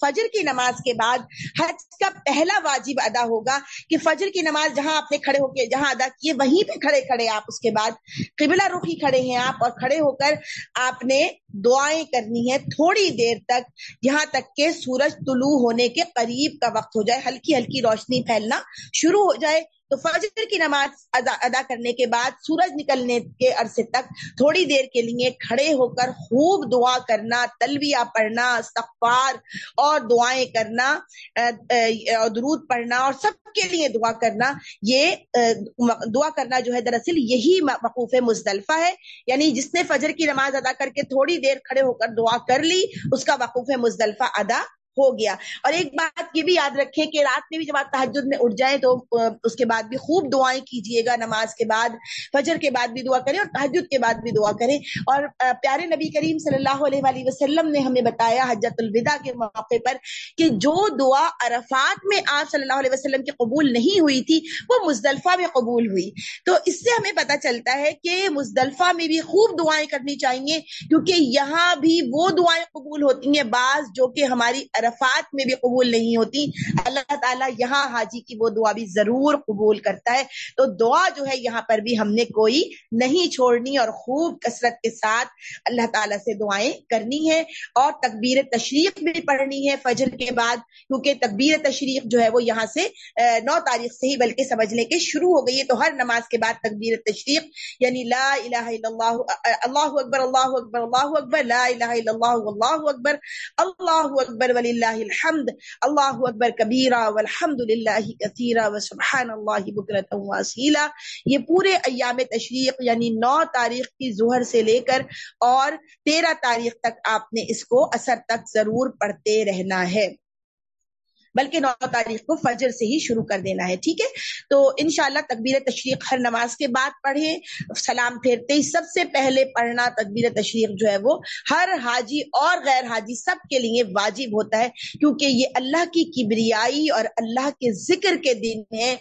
فجر کی نماز کے بعد حج کا پہلا واجب ادا ہوگا کہ فجر کی نماز جہاں آپ نے کھڑے ہو کے، جہاں ادا کیے، وہیں پہ کھڑے کھڑے آپ اس کے بعد قبلہ رخی کھڑے ہیں آپ اور کھڑے ہو کر آپ نے دعائیں کرنی ہے تھوڑی دیر تک یہاں تک کہ سورج طلوع ہونے کے قریب کا وقت ہو جائے، ہلکی ہلکی روشنی پھیلنا شروع ہو جائے تو فجر کی نماز ادا کرنے کے بعد سورج نکلنے کے عرصے تک تھوڑی دیر کے لیے کھڑے ہو کر خوب دعا کرنا، تلویہ پڑھنا، استغفار اور دعائیں کرنا درود پڑھنا اور سب کے لیے دعا کرنا، یہ دعا کرنا جو ہے دراصل یہی وقوف مزدلفہ ہے۔ یعنی جس نے فجر کی نماز ادا کر کے تھوڑی دیر کھڑے ہو کر دعا کر لی، اس کا وقوف مزدلفہ ادا ہو گیا۔ اور ایک بات یہ بھی یاد رکھے کہ رات میں بھی جب آپ تحجد میں اٹھ جائیں تو اس کے بعد بھی خوب دعائیں کیجیے گا۔ نماز کے بعد، فجر کے بعد بھی دعا کریں اور تحجد کے بعد بھی دعا کریں۔ اور پیارے نبی کریم صلی اللہ علیہ وآلہ وسلم نے ہمیں بتایا حجت الوداع کے موقع پر کہ جو دعا عرفات میں آپ صلی اللہ علیہ وسلم کی قبول نہیں ہوئی تھی، وہ مزدلفہ میں قبول ہوئی۔ تو اس سے ہمیں پتہ چلتا ہے کہ مزدلفہ میں بھی خوب دعائیں کرنی چاہیے، کیونکہ یہاں بھی وہ دعائیں قبول ہوتی ہیں، بعض جو کہ ہماری عرفات میں بھی قبول نہیں ہوتی۔ اللہ تعالیٰ یہاں حاجی کی وہ دعا بھی ضرور قبول کرتا ہے۔ تو دعا جو ہے یہاں پر بھی ہم نے کوئی نہیں چھوڑنی اور خوب کثرت کے ساتھ اللہ تعالیٰ سے دعائیں کرنی ہے اور تکبیر تشریف بھی پڑھنی ہے فجر کے بعد، کیونکہ تکبیر تشریف جو ہے وہ یہاں سے نو تاریخ سے ہی بلکہ سمجھ لیں کہ شروع ہو گئی ہے۔ تو ہر نماز کے بعد تکبیر تشریف یعنی لا الہ الا اللہ اللہ اکبر اللہ اکبر اللہ اکبر، لا الہ الا اللہ اللہ اکبر اللہ اکبر، ولی وللہ الحمد، اللہ اکبر کبیرہ، والحمد للہ کثیرہ، وسبحان اللہ بکرت واسیلہ۔ یہ پورے ایام تشریق یعنی نو تاریخ کی ظہر سے لے کر اور تیرہ تاریخ تک آپ نے اس کو اثر تک ضرور پڑھتے رہنا ہے۔ بلکہ نو تاریخ کو فجر سے ہی شروع کر دینا ہے، ٹھیک ہے؟ تو انشاءاللہ تکبیر تشریق ہر نماز کے بعد پڑھیں، سلام پھیرتے ہی سب سے پہلے پڑھنا تکبیر تشریق جو ہے وہ ہر حاجی اور غیر حاجی سب کے لیے واجب ہوتا ہے، کیونکہ یہ اللہ کی کبریائی اور اللہ کے ذکر کے دن ہے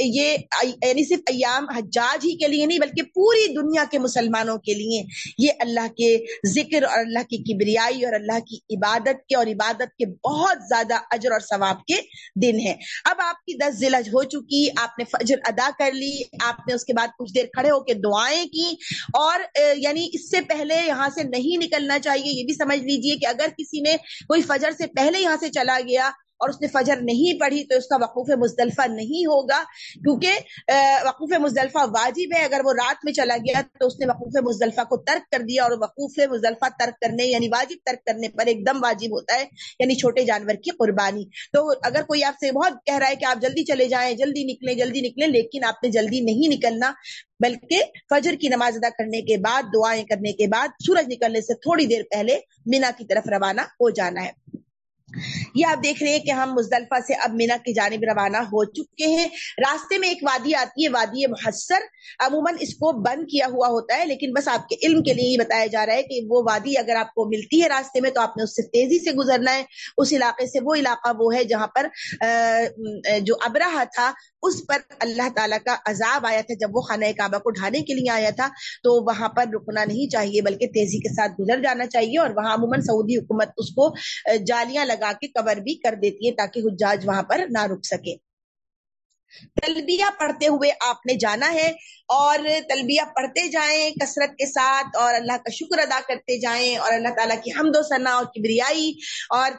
یہ یعنی صرف ایام حجاج ہی کے لیے نہیں، بلکہ پوری دنیا کے مسلمانوں کے لیے یہ اللہ کے ذکر اور اللہ کی کبریائی اور اللہ کی عبادت کے اور عبادت کے بہت زیادہ اجر اور ثواب کے دن ہے اب آپ کی دس ذلج ہو چکی، آپ نے فجر ادا کر لی، آپ نے اس کے بعد کچھ دیر کھڑے ہو کے دعائیں کی اور یعنی اس سے پہلے یہاں سے نہیں نکلنا چاہیے، یہ بھی سمجھ لیجیے کہ اگر کسی نے کوئی فجر سے پہلے یہاں سے چلا گیا اور اس نے فجر نہیں پڑھی تو اس کا وقوف مزدلفہ نہیں ہوگا، کیونکہ وقوف مزدلفہ واجب ہے، اگر وہ رات میں چلا گیا تو اس نے وقوف مزدلفہ کو ترک کر دیا اور وقوف مزدلفہ ترک کرنے یعنی واجب ترک کرنے پر ایک دم واجب ہوتا ہے یعنی چھوٹے جانور کی قربانی۔ تو اگر کوئی آپ سے بہت کہہ رہا ہے کہ آپ جلدی چلے جائیں، جلدی نکلیں جلدی نکلیں، لیکن آپ نے جلدی نہیں نکلنا، بلکہ فجر کی نماز ادا کرنے کے بعد، دعائیں کرنے کے بعد، سورج نکلنے سے تھوڑی دیر پہلے مینا کی طرف روانہ ہو جانا ہے۔ یہ آپ دیکھ رہے ہیں کہ ہم مزدلفہ سے اب مینا کی جانب روانہ ہو چکے ہیں۔ راستے میں ایک وادی آتی ہے، وادی محسر۔ عموماً اس کو بند کیا ہوا ہوتا ہے، لیکن بس آپ کے علم کے لیے یہ بتایا جا رہا ہے کہ وہ وادی اگر آپ کو ملتی ہے راستے میں تو آپ نے اس سے تیزی سے گزرنا ہے۔ اس علاقے سے وہ علاقہ وہ ہے جہاں پر جو ابراہ تھا اس پر اللہ تعالیٰ کا عذاب آیا تھا جب وہ خانہ کعبہ کو ڈھانے کے لیے آیا تھا، تو وہاں پر رکنا نہیں چاہیے، بلکہ تیزی کے ساتھ گزر جانا چاہیے اور وہاں عموماً سعودی حکومت اس کو جالیاں لگا کے کور بھی کر دیتی ہے تاکہ حجاج وہاں پر نہ رک سکے۔ تلبیہ پڑھتے ہوئے آپ نے جانا ہے اور تلبیہ پڑھتے جائیں، کثرت کے ساتھ اور اللہ کا شکر ادا کرتے جائیں اور اللہ تعالیٰ کی حمد و ثنا اور کبریائی اور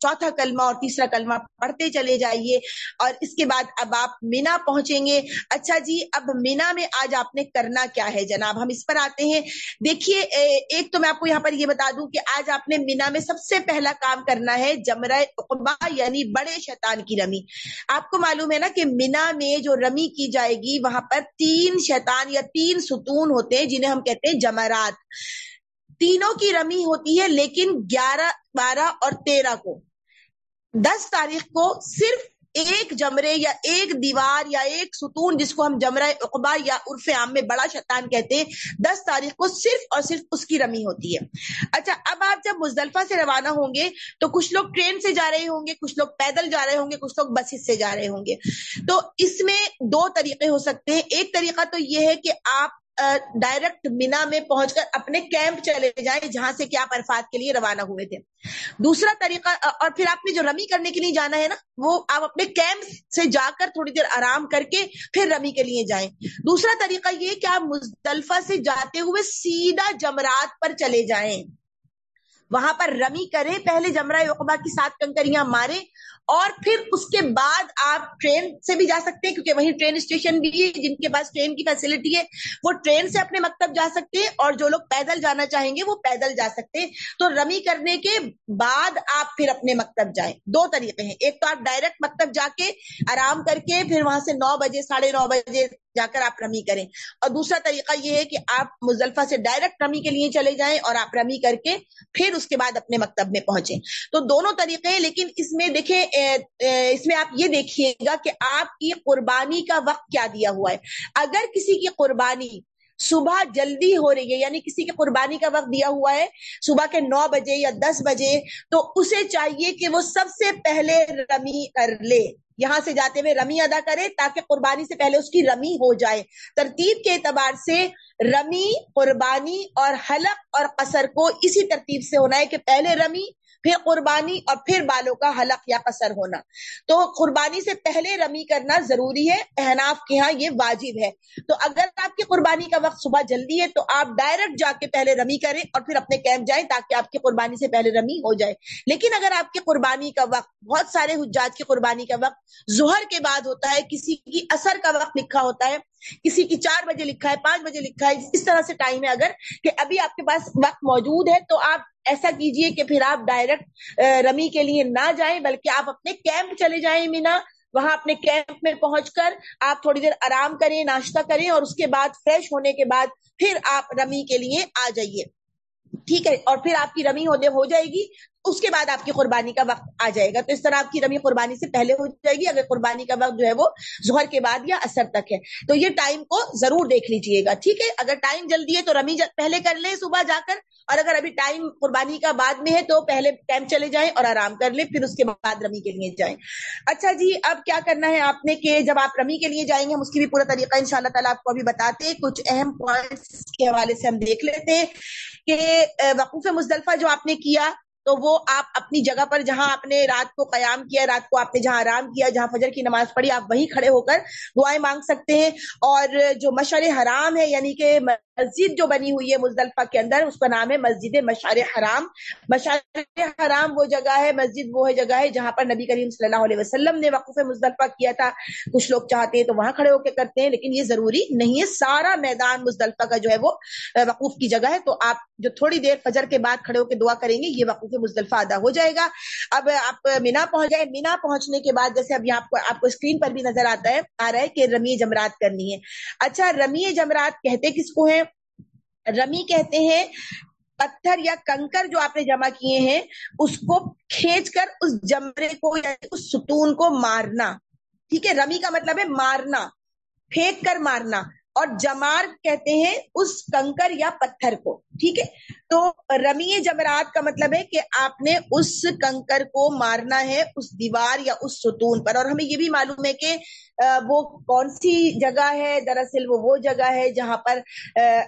چوتھا کلمہ اور تیسرا کلمہ پڑھتے چلے جائیے اور اس کے بعد اب آپ مینا پہنچیں گے۔ اچھا جی اب مینا میں آج آپ نے کرنا کیا ہے جناب؟ ہم اس پر آتے ہیں۔ دیکھیے ایک تو میں آپ کو یہاں پر یہ بتا دوں کہ آج آپ نے مینا میں سب سے پہلا کام کرنا ہے جمرہ اقبا یعنی بڑے شیطان کی رمی۔ آپ کو معلوم ہے نا کہ مینا میں جو رمی کی جائے گی، وہاں پر تین شیطان یا تین ستون ہوتے ہیں جنہیں ہم کہتے ہیں جمرات۔ تینوں کی رمی ہوتی ہے لیکن گیارہ، بارہ اور تیرہ کو۔ دس تاریخ کو صرف ایک جمرے یا ایک دیوار یا ایک ستون جس کو ہم جمرہ اقبا یا عرف عام میں بڑا شیطان کہتے ہیں، دس تاریخ کو صرف اور صرف اس کی رمی ہوتی ہے۔ اچھا اب آپ جب مزدلفہ سے روانہ ہوں گے تو کچھ لوگ ٹرین سے جا رہے ہوں گے، کچھ لوگ پیدل جا رہے ہوں گے، کچھ لوگ بس سے جا رہے ہوں گے۔ تو اس میں دو طریقے ہو سکتے ہیں۔ ایک طریقہ تو یہ ہے کہ آپ ڈائریکٹ مینا میں پہنچ کر اپنے کیمپ چلے جائیں جہاں سے کہ آپ عرفات کے لیے روانہ ہوئے تھے۔ دوسرا طریقہ اور پھر آپ نے جو رمی کرنے کے لیے جانا ہے نا، وہ آپ اپنے کیمپ سے جا کر تھوڑی دیر آرام کر کے پھر رمی کے لیے جائیں۔ دوسرا طریقہ یہ کہ آپ مزدلفہ سے جاتے ہوئے سیدھا جمرات پر چلے جائیں۔ وہاں پر رمی کریں، پہلے جمرہ اقبا کی سات کنکریاں مارے اور پھر اس کے بعد آپ ٹرین سے بھی جا سکتے ہیں، کیونکہ وہیں ٹرین اسٹیشن بھی ہے، جن کے پاس ٹرین کی فیسلٹی ہے، وہ ٹرین سے اپنے مکتب جا سکتے ہیں اور جو لوگ پیدل جانا چاہیں گے، وہ پیدل جا سکتے ہیں۔ تو رمی کرنے کے بعد آپ پھر اپنے مکتب جائیں۔ دو طریقے ہیں۔ ایک تو آپ ڈائریکٹ مکتب جا کے آرام کر کے پھر وہاں سے نو بجے، ساڑھے نو بجے جا کر آپ رمی کریں۔ اور دوسرا طریقہ یہ ہے کہ آپ مزلفہ سے ڈائریکٹ رمی کے لیے چلے جائیں اور آپ رمی کر کے پھر اس کے بعد اپنے مکتب میں پہنچیں۔ تو دونوں طریقے ہیں، لیکن اس میں دیکھیں اس میں آپ یہ دیکھیے گا کہ آپ کی قربانی کا وقت کیا دیا ہوا ہے۔ اگر کسی کی قربانی صبح جلدی ہو رہی ہے یعنی کسی کی قربانی کا وقت دیا ہوا ہے صبح کے نو بجے یا دس بجے، تو اسے چاہیے کہ وہ سب سے پہلے رمی کر لے۔ یہاں سے جاتے ہوئے رمی ادا کرے تاکہ قربانی سے پہلے اس کی رمی ہو جائے۔ ترتیب کے اعتبار سے رمی، قربانی اور حلق اور قصر کو اسی ترتیب سے ہونا ہے کہ پہلے رمی پھر قربانی اور پھر بالوں کا حلق یا قصر ہونا۔ تو قربانی سے پہلے رمی کرنا ضروری ہے، احناف کے ہاں یہ واجب ہے۔ تو اگر آپ کی قربانی کا وقت صبح جلدی ہے، تو آپ ڈائریکٹ جا کے پہلے رمی کریں اور پھر اپنے کیمپ جائیں تاکہ آپ کی قربانی سے پہلے رمی ہو جائے۔ لیکن اگر آپ کی قربانی کا وقت، بہت سارے حجاج کی قربانی کا وقت ظہر کے بعد ہوتا ہے، کسی کی اثر کا وقت لکھا ہوتا ہے کسی کی چار بجے لکھا ہے، پانچ بجے لکھا ہے، اس طرح سے ٹائم ہے۔ اگر کہ ابھی آپ کے پاس وقت موجود ہے تو آپ ایسا کیجیے کہ پھر آپ ڈائریکٹ رمی کے لیے نہ جائیں، بلکہ آپ اپنے کیمپ چلے جائیں مینا۔ وہاں اپنے کیمپ میں پہنچ کر آپ تھوڑی دیر آرام کریں، ناشتہ کریں اور اس کے بعد فریش ہونے کے بعد پھر آپ رمی کے لیے آ جائیے۔ ٹھیک ہے، اور پھر آپ کی رمی ہو جائے گی۔ اس کے بعد آپ کی قربانی کا وقت آ جائے گا۔ تو اس طرح آپ کی رمی قربانی سے پہلے ہو جائے گی، اگر قربانی کا وقت جو ہے وہ ظہر کے بعد یا اثر تک ہے۔ تو یہ ٹائم کو ضرور دیکھ لیجیے گا، ٹھیک ہے؟ اگر ٹائم جلدی ہے تو رمی پہلے کر لیں صبح جا کر، اور اگر ابھی ٹائم قربانی کا بعد میں ہے تو پہلے ٹائم چلے جائیں اور آرام کر لیں، پھر اس کے بعد رمی کے لیے جائیں۔ اچھا جی اب کیا کرنا ہے آپ نے کہ جب آپ رمی کے لیے جائیں گے، ہم اس کی بھی پورا طریقہ ان شاء اللہ تعالیٰ آپ کو ابھی بتاتے کچھ اہم پوائنٹس کے حوالے سے ہم دیکھ لیتے ہیں کہ وقوف مزدلفہ جو آپ نے کیا تو وہ آپ اپنی جگہ پر جہاں آپ نے رات کو قیام کیا، رات کو آپ نے جہاں آرام کیا، جہاں فجر کی نماز پڑھی، آپ وہیں کھڑے ہو کر دعائیں مانگ سکتے ہیں اور جو مشر حرام ہے یعنی کہ مسجد جو بنی ہوئی ہے مزدلفہ کے اندر، اس کا نام ہے مسجد مشعر حرام۔ مشعر حرام وہ جگہ ہے، مسجد وہ ہے جگہ ہے جہاں پر نبی کریم صلی اللہ علیہ وسلم نے وقف مزدلفہ کیا تھا۔ کچھ لوگ چاہتے ہیں تو وہاں کھڑے ہو کے کرتے ہیں، لیکن یہ ضروری نہیں ہے۔ سارا میدان مزدلفہ کا جو ہے وہ وقوف کی جگہ ہے۔ تو آپ جو تھوڑی دیر فجر کے بعد کھڑے ہو کے دعا کریں گے، یہ وقوف مزدلفہ ادا ہو جائے گا۔ اب آپ مینا پہنچ جائے مینا پہنچنے کے بعد جیسے اب یہاں آپ کو آپ کو اسکرین پر بھی نظر آتا ہے، آ رہا ہے کہ رمی جمرات کرنی ہے۔ اچھا رمی جمرات کہتے کس کو ہیں؟ رمی کہتے ہیں، پتھر یا کنکر جو آپ نے جمع کیے ہیں، اس کو کھینچ کر اس جمرے کو یا اس ستون کو مارنا۔ ٹھیک ہے، رمی کا مطلب ہے مارنا، پھینک کر مارنا۔ اور جمار کہتے ہیں اس کنکر یا پتھر کو۔ ٹھیک ہے، تو رمی جمرات کا مطلب ہے کہ آپ نے اس کنکر کو مارنا ہے، اس دیوار یا اس ستون پر۔ اور ہمیں یہ بھی معلوم ہے کہ وہ کون سی جگہ ہے؟ دراصل وہ وہ جگہ ہے جہاں پر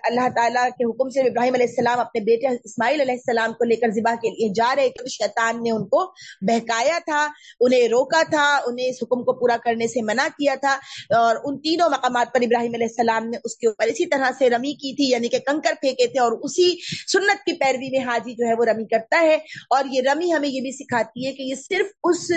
اللہ تعالیٰ کے حکم سے ابراہیم علیہ السلام اپنے بیٹے اسماعیل علیہ السلام کو لے کر ذبح کے لیے جا رہے تھے۔ شیطان نے ان کو بہکایا تھا، انہیں روکا تھا، انہیں اس حکم کو پورا کرنے سے منع کیا تھا۔ اور ان تینوں مقامات پر ابراہیم علیہ السلام نے اس کے اوپر اسی طرح سے رمی کی تھی یعنی کہ کنکر پھینکے تھے اور اسی سنت کی پیروی میں حاجی جو ہے وہ رمی کرتا ہے۔ اور یہ رمی ہمیں یہ بھی سکھاتی ہے کہ یہ صرف اس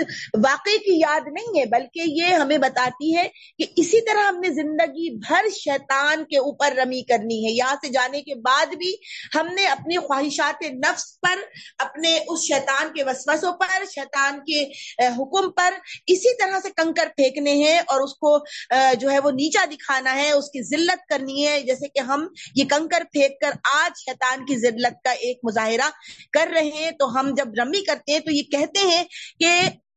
واقعے کی یاد نہیں ہے، بلکہ یہ ہمیں بتاتی ہے کہ اسی طرح ہم نے زندگی بھر شیطان کے اوپر رمی کرنی ہے۔ یہاں سے جانے کے بعد بھی ہم نے اپنی خواہشات نفس پر، اپنے اس شیطان کے وسوسوں پر، شیطان کے حکم پر اسی طرح سے کنکر پھینکنے ہیں اور اس کو جو ہے وہ نیچا دکھانا ہے، اس کی ذلت کرنی ہے۔ جیسے کہ ہم یہ کنکر پھینک کر آج شیطان کی ذلت کا ایک مظاہرہ کر رہے ہیں، تو ہم جب رمی کرتے ہیں تو یہ کہتے ہیں کہ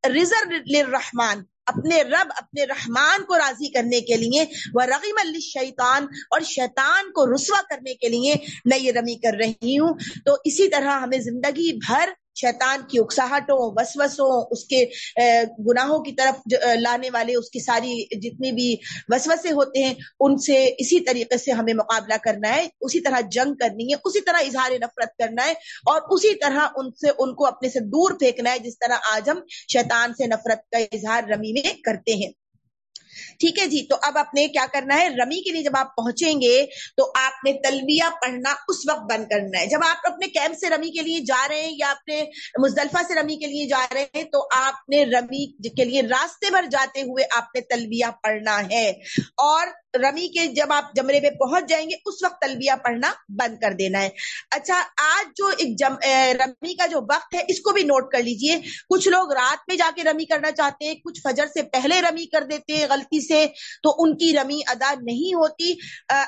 ریزر للرحمان اپنے رب، اپنے رحمان کو راضی کرنے کے لیے وہ رغیم الشیطان اور شیطان کو رسوا کرنے کے لیے میں یہ رمی کر رہی ہوں۔ تو اسی طرح ہمیں زندگی بھر شیطان کی اکساہٹوں، وسوسوں، اس کے گناہوں کی طرف لانے والے، اس کی ساری جتنی بھی وسوسے ہوتے ہیں، ان سے اسی طریقے سے ہمیں مقابلہ کرنا ہے، اسی طرح جنگ کرنی ہے، اسی طرح اظہار نفرت کرنا ہے اور اسی طرح ان سے، ان کو اپنے سے دور پھینکنا ہے، جس طرح آج ہم شیطان سے نفرت کا اظہار رمی میں کرتے ہیں۔ ٹھیک ہے جی؟ تو اب آپ نے کیا کرنا ہے؟ رمی کے لیے جب آپ پہنچیں گے تو آپ نے تلبیہ پڑھنا اس وقت بند کرنا ہے۔ جب آپ اپنے کیمپ سے رمی کے لیے جا رہے ہیں یا اپنے مزدلفہ سے رمی کے لیے جا رہے ہیں تو آپ نے رمی کے لیے راستے بھر جاتے ہوئے آپ نے تلبیہ پڑھنا ہے۔ اور رمی کے جب آپ جمرے میں پہنچ جائیں گے، اس وقت تلبیہ پڑھنا بند کر دینا ہے۔ اچھا آج جو ایک جم رمی کا جو وقت ہے، اس کو بھی نوٹ کر لیجیے۔ کچھ لوگ رات میں جا کے رمی کرنا چاہتے ہیں، کچھ فجر سے پہلے رمی کر دیتے ہیں غلطی سے، تو ان کی رمی ادا نہیں ہوتی۔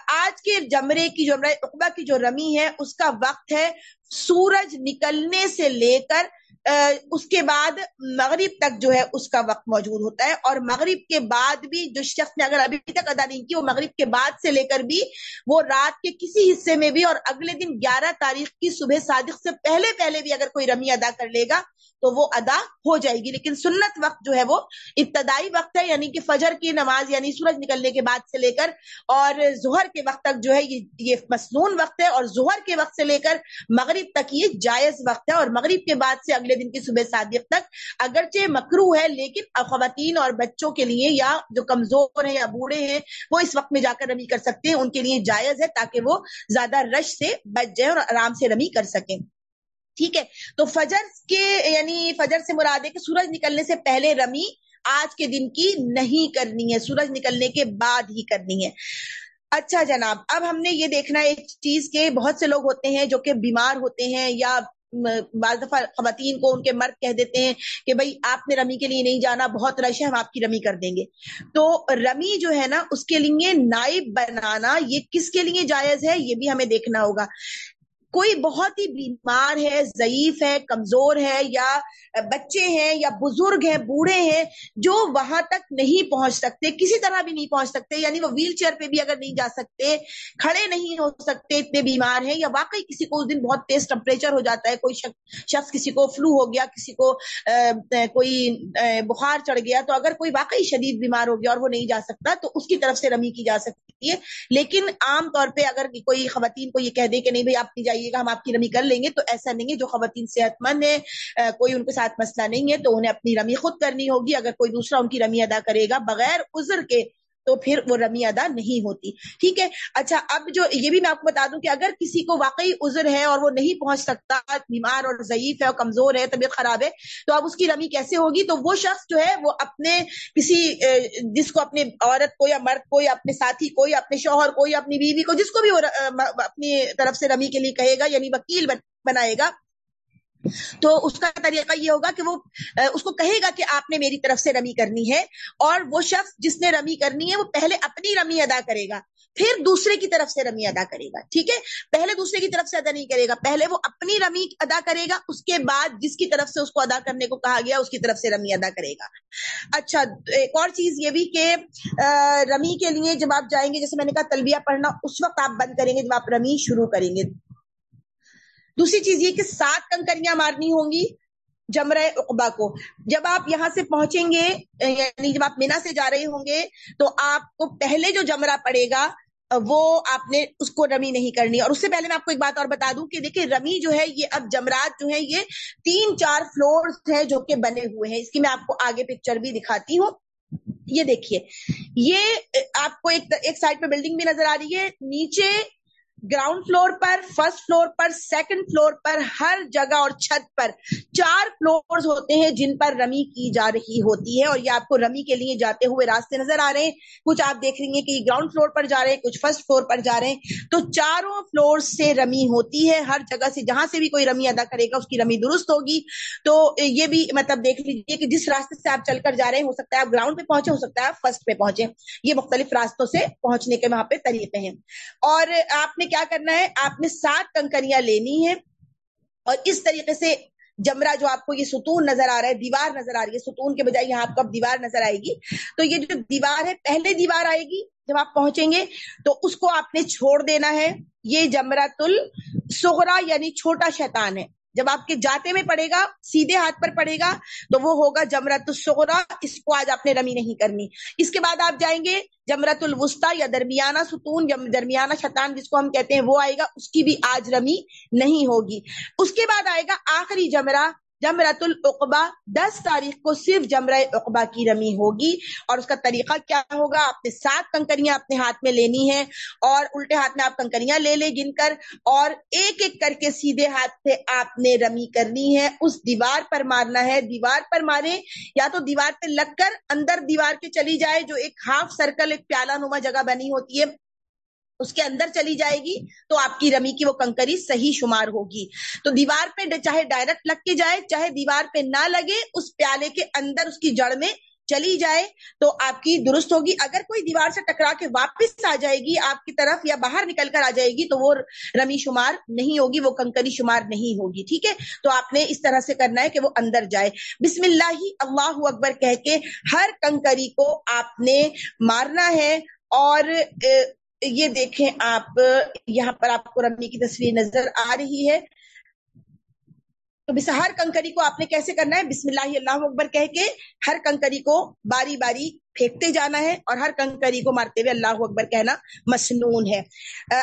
آج کے جمرے کی جو اقبا کی جو رمی ہے، اس کا وقت ہے سورج نکلنے سے لے کر اس کے بعد مغرب تک جو ہے اس کا وقت موجود ہوتا ہے اور مغرب کے بعد بھی جو شخص نے اگر ابھی تک ادا نہیں کی، وہ مغرب کے بعد سے لے کر بھی وہ رات کے کسی حصے میں بھی اور اگلے دن گیارہ تاریخ کی صبح صادق سے پہلے پہلے بھی اگر کوئی رمی ادا کر لے گا تو وہ ادا ہو جائے گی۔ لیکن سنت وقت جو ہے وہ ابتدائی وقت ہے یعنی کہ فجر کی نماز یعنی سورج نکلنے کے بعد سے لے کر اور ظہر کے وقت تک جو ہے یہ یہ مصنون وقت ہے اور ظہر کے وقت سے لے کر مغرب تک یہ جائز وقت ہے۔ اور مغرب کے بعد سے اگلے دن کی صبح صادق تک اگرچہ مکرو ہے، لیکن خواتین اور بچوں کے لیے یا جو کمزور ہیں یا بوڑھے ہیں، وہ اس وقت میں جا کر رمی کر سکتے ہیں۔ ان کے لیے جائز ہے تاکہ وہ زیادہ رش سے بچ جائیں اور آرام سے رمی کر سکیں۔ ٹھیک ہے؟ تو فجر کے یعنی فجر سے مراد ہے کہ سورج نکلنے سے پہلے رمی آج کے دن کی نہیں کرنی ہے، سورج نکلنے کے بعد ہی کرنی ہے۔ اچھا جناب، اب ہم نے یہ دیکھنا ایک چیز کے بہت سے لوگ ہوتے ہیں جو کہ بیمار ہوتے ہیں یا بعض دفعہ خواتین کو ان کے مرد کہہ دیتے ہیں کہ بھائی آپ نے رمی کے لیے نہیں جانا، بہت رش ہے، ہم آپ کی رمی کر دیں گے۔ تو رمی جو ہے نا، اس کے لیے نائب بنانا یہ کس کے لیے جائز ہے؟ یہ بھی ہمیں دیکھنا ہوگا۔ کوئی بہت ہی بیمار ہے، ضعیف ہے، کمزور ہے، یا بچے ہیں، یا بزرگ ہیں، بوڑھے ہیں، جو وہاں تک نہیں پہنچ سکتے، کسی طرح بھی نہیں پہنچ سکتے یعنی وہ ویل چیئر پہ بھی اگر نہیں جا سکتے، کھڑے نہیں ہو سکتے، اتنے بیمار ہیں، یا واقعی کسی کو اس دن بہت تیز ٹمپریچر ہو جاتا ہے، کوئی شخص کسی کو فلو ہو گیا، کسی کو کوئی بخار چڑھ گیا، تو اگر کوئی واقعی شدید بیمار ہو گیا اور وہ نہیں جا سکتا، تو اس کی طرف سے رمی کی جا سکتی ہے۔ لیکن عام طور پہ اگر کوئی خواتین کو یہ کہہ دے کہ نہیں بھائی آپ نہیں جائیے گا ہم آپ کی رمی کر لیں گے تو ایسا نہیں ہے، جو خواتین صحت مند ہے کوئی ان کے ساتھ مسئلہ نہیں ہے، تو انہیں اپنی رمی خود کرنی ہوگی۔ اگر کوئی دوسرا ان کی رمی ادا کرے گا بغیر عذر کے تو پھر وہ رمی ادا نہیں ہوتی۔ ٹھیک ہے؟ اچھا اب جو یہ بھی میں آپ کو بتا دوں کہ اگر کسی کو واقعی عذر ہے اور وہ نہیں پہنچ سکتا، بیمار اور ضعیف ہے اور کمزور ہے، طبیعت خراب ہے، تو اب اس کی رمی کیسے ہوگی؟ تو وہ شخص جو ہے، وہ اپنے کسی جس کو اپنے عورت کو یا مرد کو یا اپنے ساتھی کو یا اپنے شوہر کو یا اپنی بیوی کو، جس کو بھی وہ اپنی طرف سے رمی کے لیے کہے گا یعنی وکیل بنائے گا تو اس کا طریقہ یہ ہوگا کہ وہ اس کو کہے گا کہ آپ نے میری طرف سے رمی کرنی ہے اور وہ شخص جس نے رمی کرنی ہے وہ پہلے اپنی رمی ادا کرے گا، پھر دوسرے کی طرف سے رمی ادا کرے گا، ٹھیک ہے؟ پہلے دوسرے کی طرف سے ادا نہیں کرے گا، پہلے وہ اپنی رمی ادا کرے گا، اس کے بعد جس کی طرف سے اس کو ادا کرنے کو کہا گیا، اس کی طرف سے رمی ادا کرے گا۔ اچھا ایک اور چیز یہ بھی کہ رمی کے لیے جب آپ جائیں گے، جیسے میں نے کہا تلبیہ پڑھنا، اس وقت آپ بند کریں گے جب آپ رمی شروع کریں گے۔ دوسری چیز یہ کہ سات کنکریاں مارنی ہوں گی جمرہ اقبا کو۔ جب آپ یہاں سے پہنچیں گے یعنی جب آپ مینا سے جا رہے ہوں گے، تو آپ کو پہلے جو جمرہ پڑے گا، وہ آپ نے اس کو رمی نہیں کرنی۔ اور اس سے پہلے میں آپ کو ایک بات اور بتا دوں کہ دیکھیں، رمی جو ہے، یہ اب جمرات جو ہے یہ تین چار فلور ہیں جو کہ بنے ہوئے ہیں۔ اس کی میں آپ کو آگے پکچر بھی دکھاتی ہوں۔ یہ دیکھیے، یہ آپ کو ایک ایک سائڈ پہ بلڈنگ بھی نظر آ رہی ہے۔ نیچے گراؤنڈ فلور پر، فرسٹ فلور پر، سیکنڈ فلور پر، ہر جگہ اور چھت پر چار فلور ہوتے ہیں جن پر رمی کی جا رہی ہوتی ہے اور یہ آپ کو رمی کے لیے جاتے ہوئے راستے نظر آ رہے ہیں۔ کچھ آپ دیکھ رہی ہیں کہ گراؤنڈ فلور پر جا رہے ہیں، کچھ فرسٹ فلور پر جا رہے ہیں۔ تو چاروں فلور سے رمی ہوتی ہے، ہر جگہ سے، جہاں سے بھی کوئی رمی ادا کرے گا، اس کی رمی درست ہوگی۔ تو یہ بھی مطلب دیکھ لیجیے کہ جس راستے سے آپ چل کر جا رہے ہیں، ہو سکتا ہے آپ گراؤنڈ پہ پہنچے، ہو سکتا ہے آپ فرسٹ پہ پہنچے۔ یہ مختلف راستوں سے پہنچنے کے وہاں پہ طریقے ہیں۔ اور آپ نے کیا کرنا ہے؟ آپ نے سات کنکریاں لینی ہیں اور اس طریقے سے جمرہ جو آپ کو یہ ستون نظر آ رہا ہے، دیوار نظر آ رہی ہے، ستون کے بجائے یہاں آپ کو اب دیوار نظر آئے گی۔ تو یہ جو دیوار ہے، پہلے دیوار آئے گی جب آپ پہنچیں گے، تو اس کو آپ نے چھوڑ دینا ہے۔ یہ جمرہ تل سغرا یعنی چھوٹا شیطان ہے۔ جب آپ کے جاتے میں پڑے گا، سیدھے ہاتھ پر پڑے گا، تو وہ ہوگا جمرت السغرا اس کو آج آپ نے رمی نہیں کرنی۔ اس کے بعد آپ جائیں گے جمرت الوسطی یا درمیانہ ستون درمیانہ شطان جس کو ہم کہتے ہیں، وہ آئے گا، اس کی بھی آج رمی نہیں ہوگی۔ اس کے بعد آئے گا آخری جمرہ جمرت العقبہ دس تاریخ کو صرف جمرہ اقبا کی رمی ہوگی اور اس کا طریقہ کیا ہوگا؟ آپ نے سات کنکریاں اپنے ہاتھ میں لینی ہے اور الٹے ہاتھ میں آپ کنکریاں لے لے گن کر اور ایک ایک کر کے سیدھے ہاتھ سے آپ نے رمی کرنی ہے۔ اس دیوار پر مارنا ہے۔ دیوار پر مارے یا تو دیوار پہ لگ کر اندر دیوار کے چلی جائے جو ایک ہاف سرکل، ایک پیالہ نما جگہ بنی ہوتی ہے۔ اس کے اندر چلی جائے گی تو آپ کی رمی کی وہ کنکری صحیح شمار ہوگی۔ تو دیوار پہ چاہے ڈائریکٹ لگ کے جائے، چاہے دیوار پہ نہ لگے، اس پیالے کے اندر اس کی جڑ میں چلی جائے تو آپ کی درست ہوگی۔ اگر کوئی دیوار سے ٹکرا کے واپس آ جائے گی آپ کی طرف یا باہر نکل کر آ جائے گی تو وہ رمی شمار نہیں ہوگی، وہ کنکری شمار نہیں ہوگی، ٹھیک ہے؟ تو آپ نے اس طرح سے کرنا ہے کہ وہ اندر جائے۔ بسم اللہ ہی اللہ اکبر کہہ کے ہر کنکری کو آپ نے مارنا ہے اور یہ دیکھیں آپ، یہاں پر آپ کو رمی کی تصویر نظر آ رہی ہے۔ تو ہر کنکری کو آپ نے کیسے کرنا ہے؟ بسم اللہ اللہ اکبر کہہ کے ہر کنکری کو باری باری پھینکتے جانا ہے اور ہر کنکری کو مارتے ہوئے اللہ اکبر کہنا مسنون ہے۔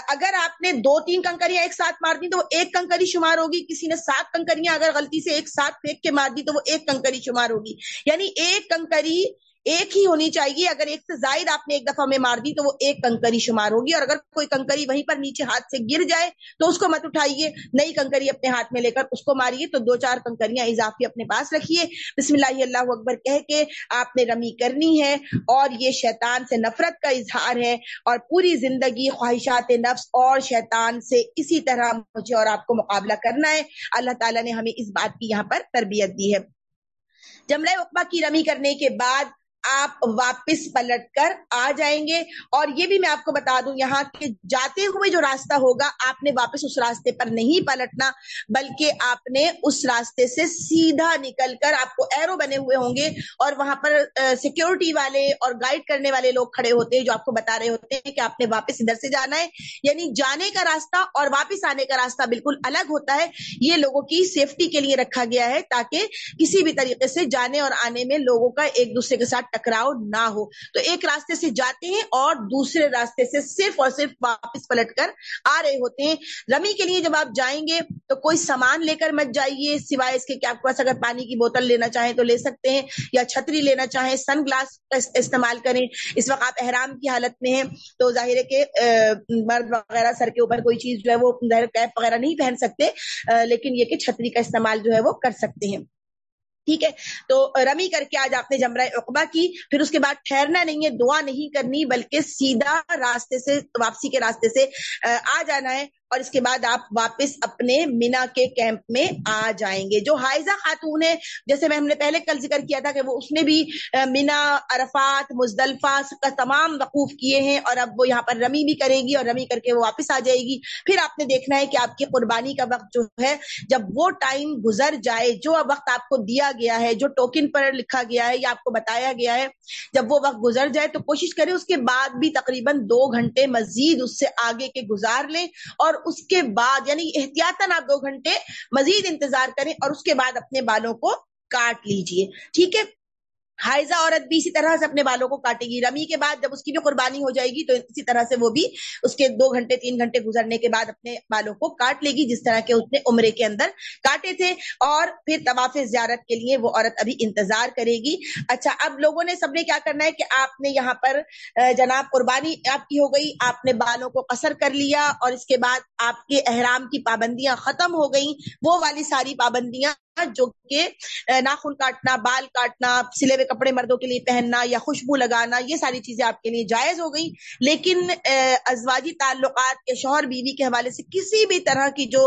اگر آپ نے دو تین کنکریاں ایک ساتھ مار دی تو وہ ایک کنکری شمار ہوگی۔ کسی نے سات کنکریاں اگر غلطی سے ایک ساتھ پھینک کے مار دی تو وہ ایک کنکری شمار ہوگی۔ یعنی ایک کنکری ایک ہی ہونی چاہیے۔ اگر ایک سے زائد آپ نے ایک دفعہ میں مار دی تو وہ ایک کنکری شمار ہوگی۔ اور اگر کوئی کنکری وہیں پر نیچے ہاتھ سے گر جائے تو اس کو مت اٹھائیے۔ نئی کنکری اپنے ہاتھ میں لے کر اس کو ماریے۔ تو دو چار کنکریاں اضافی اپنے پاس رکھیے۔ بسم اللہ اللہ اکبر کہہ کے آپ نے رمی کرنی ہے۔ اور یہ شیطان سے نفرت کا اظہار ہے۔ اور پوری زندگی خواہشات نفس اور شیطان سے اسی طرح مجھے اور آپ کو مقابلہ کرنا ہے۔ اللہ تعالیٰ نے ہمیں اس بات کی یہاں پر تربیت دی ہے۔ جملہ اقبا کی رمی کرنے کے بعد آپ واپس پلٹ کر آ جائیں گے۔ اور یہ بھی میں آپ کو بتا دوں یہاں کہ جاتے ہوئے جو راستہ ہوگا، آپ نے واپس اس راستے پر نہیں پلٹنا، بلکہ آپ نے اس راستے سے سیدھا نکل کر آپ کو ایرو بنے ہوئے ہوں گے۔ اور وہاں پر سیکیورٹی والے اور گائیڈ کرنے والے لوگ کھڑے ہوتے ہیں جو آپ کو بتا رہے ہوتے ہیں کہ آپ نے واپس ادھر سے جانا ہے۔ یعنی جانے کا راستہ اور واپس آنے کا راستہ بالکل الگ ہوتا ہے۔ یہ لوگوں کی سیفٹی کے لیے رکھا گیا ہے تاکہ کسی بھی طریقے سے جانے اور آنے میں لوگوں کا ایک دوسرے کے ساتھ ٹکراؤ نہ ہو۔ تو ایک راستے سے جاتے ہیں اور دوسرے راستے سے صرف اور صرف واپس پلٹ کر آ رہے ہوتے ہیں۔ رمی کے لیے جب آپ جائیں گے تو کوئی سامان لے کر مت جائیے، سوائے اس کے کہ آپ کے پاس اگر پانی کی بوتل لینا چاہیں تو لے سکتے ہیں یا چھتری لینا چاہیں، سن گلاس استعمال کریں۔ اس وقت آپ احرام کی حالت میں ہیں تو ظاہر ہے کہ مرد وغیرہ سر کے اوپر کوئی چیز جو ہے وہ ظاہر کیپ وغیرہ نہیں پہن سکتے لیکن یہ کہ چھتری کا استعمال جو ہے وہ کر سکتے ہیں۔ ٹھیک ہے؟ تو رمی کر کے آج آپ نے جمرہ اقبا کی، پھر اس کے بعد ٹھہرنا نہیں ہے، دعا نہیں کرنی، بلکہ سیدھا راستے سے، واپسی کے راستے سے آ جانا ہے۔ اور اس کے بعد آپ واپس اپنے مینا کے کیمپ میں آ جائیں گے۔ جو حائزہ خاتون ہے جیسے میں ہم نے پہلے کل ذکر کیا تھا کہ وہ اس نے بھی مینا، عرفات، مزدلفہ کا تمام وقوف کیے ہیں اور اب وہ یہاں پر رمی بھی کرے گی اور رمی کر کے وہ واپس آ جائے گی۔ پھر آپ نے دیکھنا ہے کہ آپ کی قربانی کا وقت جو ہے، جب وہ ٹائم گزر جائے، جو وقت آپ کو دیا گیا ہے، جو ٹوکن پر لکھا گیا ہے یا آپ کو بتایا گیا ہے، جب وہ وقت گزر جائے تو کوشش کریں اس کے بعد بھی تقریباً دو گھنٹے مزید اس سے آگے کے گزار لیں اور اور اس کے بعد یعنی احتیاطاً آپ دو گھنٹے مزید انتظار کریں اور اس کے بعد اپنے بالوں کو کاٹ لیجیے۔ ٹھیک ہے؟ حائزہ عورت بھی اسی طرح سے اپنے بالوں کو کاٹے گی۔ رمی کے بعد جب اس کی بھی قربانی ہو جائے گی تو اسی طرح سے وہ بھی اس کے دو گھنٹے، تین گھنٹے گزرنے کے بعد اپنے بالوں کو کاٹ لے گی، جس طرح کے اس نے عمرے کے اندر کاٹے تھے۔ اور پھر طواف زیارت کے لیے وہ عورت ابھی انتظار کرے گی۔ اچھا اب لوگوں نے سب نے کیا کرنا ہے کہ آپ نے یہاں پر جناب قربانی آپ کی ہو گئی، آپ نے بالوں کو قصر کر لیا اور اس کے بعد آپ کے احرام کی پابندیاں ختم ہو گئیں۔ وہ والی ساری پابندیاں جو کہ ناخن کاٹنا، بال کاٹنا، سلے ہوئے کپڑے مردوں کے لیے پہننا یا خوشبو لگانا، یہ ساری چیزیں آپ کے لیے جائز ہو گئی لیکن ازواجی تعلقات کے شوہر بیوی کے حوالے سے کسی بھی طرح کی جو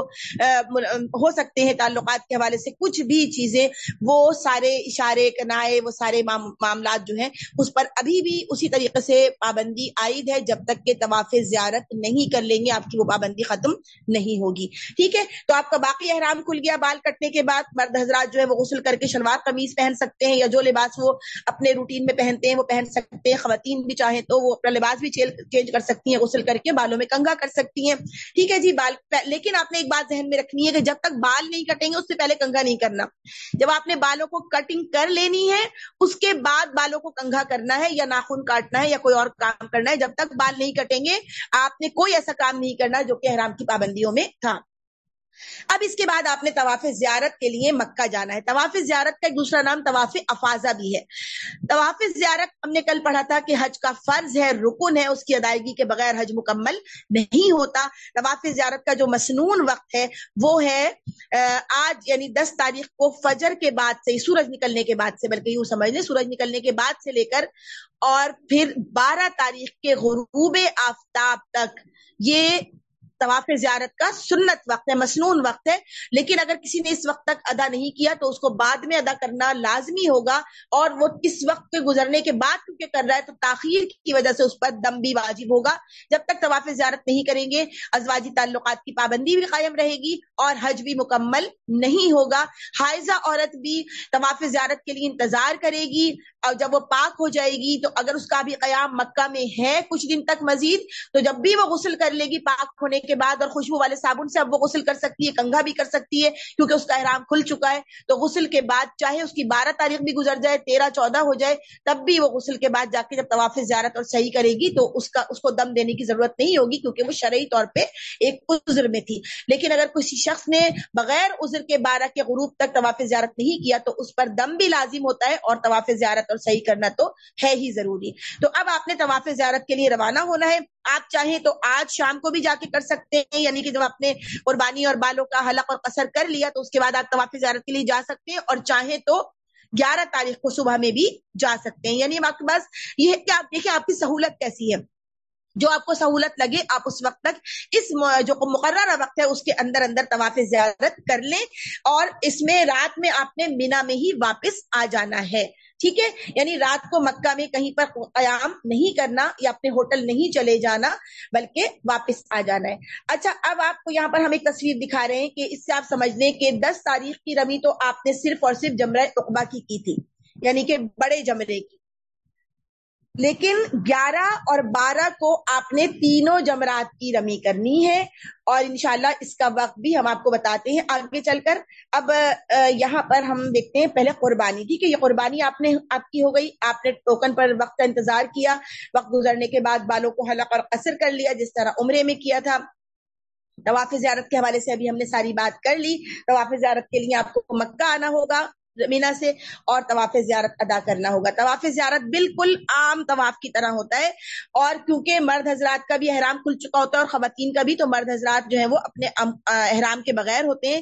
ہو سکتے ہیں تعلقات کے حوالے سے کچھ بھی چیزیں، وہ سارے اشارے، کنائے، وہ سارے معاملات جو ہیں، اس پر ابھی بھی اسی طریقے سے پابندی عائد ہے۔ جب تک کہ طواف زیارت نہیں کر لیں گے، آپ کی وہ پابندی ختم نہیں ہوگی۔ ٹھیک ہے؟ تو آپ کا باقی احرام کھل گیا بال کٹنے کے بعد۔ مرد حضرات جو ہے وہ غسل کر کے شلوار قمیض پہن سکتے ہیں یا جو لباس وہ اپنے روٹین میں پہنتے ہیں وہ پہن سکتے ہیں، خواتین بھی چاہیں تو وہ اپنا لباس بھی چینج کر سکتی ہیں، غسل کر کے بالوں میں کنگا کر سکتی ہیں۔ ٹھیک ہے جی بال لیکن آپ نے ایک بات ذہن میں رکھنی ہے کہ جب تک بال نہیں کٹیں گے، اس سے پہلے کنگا نہیں کرنا۔ جب آپ نے بالوں کو کٹنگ کر لینی ہے، اس کے بعد بالوں کو کنگا کرنا ہے یا ناخن کاٹنا ہے یا کوئی اور کام کرنا ہے، جب تک بال نہیں کٹیں گے، آپ نے کوئی ایسا کام نہیں کرنا جو کہ احرام کی پابندیوں میں تھا۔ اب اس کے بعد آپ نے طواف زیارت کے لیے مکہ جانا ہے۔ طواف زیارت کا ایک دوسرا نام طواف افاظہ بھی ہے۔ طواف زیارت ہم نے کل پڑھا تھا کہ حج کا فرض ہے، رکن ہے، اس کی ادائیگی کے بغیر حج مکمل نہیں ہوتا۔ طواف زیارت کا جو مسنون وقت ہے، وہ ہے آج یعنی دس تاریخ کو فجر کے بعد سے سورج نکلنے کے بعد سے، بلکہ یوں سمجھ لیں، سورج نکلنے کے بعد سے لے کر اور پھر بارہ تاریخ کے غروب آفتاب تک یہ طواف زیارت کا سنت وقت ہے، مسنون وقت ہے۔ لیکن اگر کسی نے اس وقت تک ادا نہیں کیا تو اس کو بعد میں ادا کرنا لازمی ہوگا۔ اور وہ اس وقت کے گزرنے کے بعد کیونکہ کر رہا ہے تو تاخیر کی وجہ سے اس پر دم بھی واجب ہوگا۔ جب تک طواف زیارت نہیں کریں گے، ازواجی تعلقات کی پابندی بھی قائم رہے گی اور حج بھی مکمل نہیں ہوگا۔ حائزہ عورت بھی طواف زیارت کے لیے انتظار کرے گی اور جب وہ پاک ہو جائے گی تو اگر اس کا بھی قیام مکہ میں ہے کچھ دن تک مزید، تو جب بھی وہ غسل کر لے گی پاک ہونے کے کے بعد اور خوشبو والے صابن سے اب وہ غسل کر سکتی ہے، کنگھا بھی کر سکتی ہے، کیونکہ اس کا احرام کھل چکا ہے۔ تو غسل کے بعد چاہے اس کی بارہ تاریخ بھی گزر جائے، تیرہ، چودہ ہو جائے، تب بھی وہ غسل کے بعد جا کے جب طواف زیارت اور صحیح کرے گی، تو اس کا، اس کو دم دینے کی ضرورت نہیں ہوگی، کیونکہ وہ شرعی طور پہ ایک عذر میں تھی۔ لیکن اگر کسی شخص نے بغیر عذر کے بارہ کے غروب تک طواف زیارت نہیں کیا، تو اس پر دم بھی لازم ہوتا ہے اور طواف زیارت اور صحیح کرنا تو ہے ہی ضروری۔ تو اب آپ نے طواف زیارت کے لیے روانہ ہونا ہے۔ آپ چاہیں تو آج شام کو بھی جا کے کر سکتے ہیں یعنی کہ جب آپ نے قربانی اور بالوں کا حلق اور قصر کر لیا تو اس کے بعد آپ طواف زیارت کے لیے جا سکتے ہیں اور چاہیں تو گیارہ تاریخ کو صبح میں بھی جا سکتے ہیں۔ یعنی آپ کے پاس یہ ہے کہ آپ دیکھیں آپ کی سہولت کیسی ہے۔ جو آپ کو سہولت لگے آپ اس وقت تک اس جو مقررہ وقت ہے اس کے اندر اندر طواف زیارت کر لیں اور اس میں رات میں آپ نے مینا میں ہی واپس آ جانا ہے۔ ٹھیک ہے؟ یعنی رات کو مکہ میں کہیں پر قیام نہیں کرنا یا اپنے ہوٹل نہیں چلے جانا، بلکہ واپس آ جانا ہے۔ اچھا اب آپ کو یہاں پر ہم ایک تصویر دکھا رہے ہیں کہ اس سے آپ سمجھ لیں کہ دس تاریخ کی رمی تو آپ نے صرف اور صرف جمرہ اقبا کی کی تھی یعنی کہ بڑے جمرے کی۔ لیکن گیارہ اور بارہ کو آپ نے تینوں جمرات کی رمی کرنی ہے اور انشاءاللہ اس کا وقت بھی ہم آپ کو بتاتے ہیں آگے چل کر۔ اب یہاں پر ہم دیکھتے ہیں پہلے قربانی، ٹھیک ہے؟ یہ قربانی آپ نے، آپ کی ہو گئی۔ آپ نے ٹوکن پر وقت کا انتظار کیا، وقت گزرنے کے بعد بالوں کو حلق اور قصر کر لیا، جس طرح عمرے میں کیا تھا۔ طواف زیارت کے حوالے سے ابھی ہم نے ساری بات کر لی۔ طواف زیارت کے لیے آپ کو مکہ آنا ہوگا۔ مینا سے اور طواف زیارت ادا کرنا ہوگا۔ طواف زیارت بالکل عام طواف کی طرح ہوتا ہے اور کیونکہ مرد حضرات کا بھی احرام کھل چکا ہوتا ہے اور خواتین کا بھی، تو مرد حضرات جو ہے وہ اپنے احرام کے بغیر ہوتے ہیں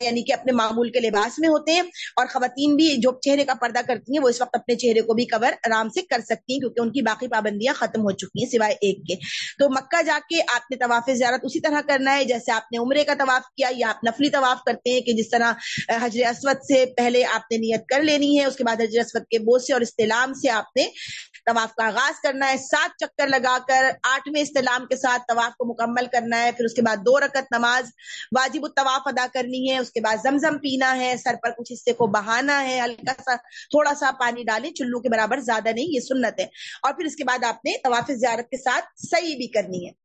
یعنی کہ اپنے معمول کے لباس میں ہوتے ہیں اور خواتین بھی جو چہرے کا پردہ کرتی ہیں وہ اس وقت اپنے چہرے کو بھی کور آرام سے کر سکتی ہیں کیونکہ ان کی باقی پابندیاں ختم ہو چکی ہیں سوائے ایک کے۔ تو مکہ جا کے آپ نے طواف زیارت اسی طرح کرنا ہے، جیسے آپ نے عمرے کا طواف کیا یا آپ نفلی طواف کرتے ہیں کہ جس طرح حجر اسود سے پہلے آپ نے نیت کر لینی ہے، اس کے بعد حجر اسود کے بوجھ سے اور استعلام سے آپ نے طواف کا آغاز کرنا ہے۔ سات چکر لگا کر آٹھویں استعلام کے ساتھ طواف کو مکمل کرنا ہے۔ پھر اس کے بعد دو رکت نماز واجب الطواف ادا کرنی ہے۔ اس کے بعد زمزم پینا ہے۔ سر پر کچھ حصے کو بہانا ہے۔ ہلکا سا تھوڑا سا پانی ڈالیں۔ چلو کے برابر زیادہ نہیں، یہ سنت ہے۔ اور پھر اس کے بعد آپ نے طواف زیارت کے ساتھ صحیح بھی کرنی ہے۔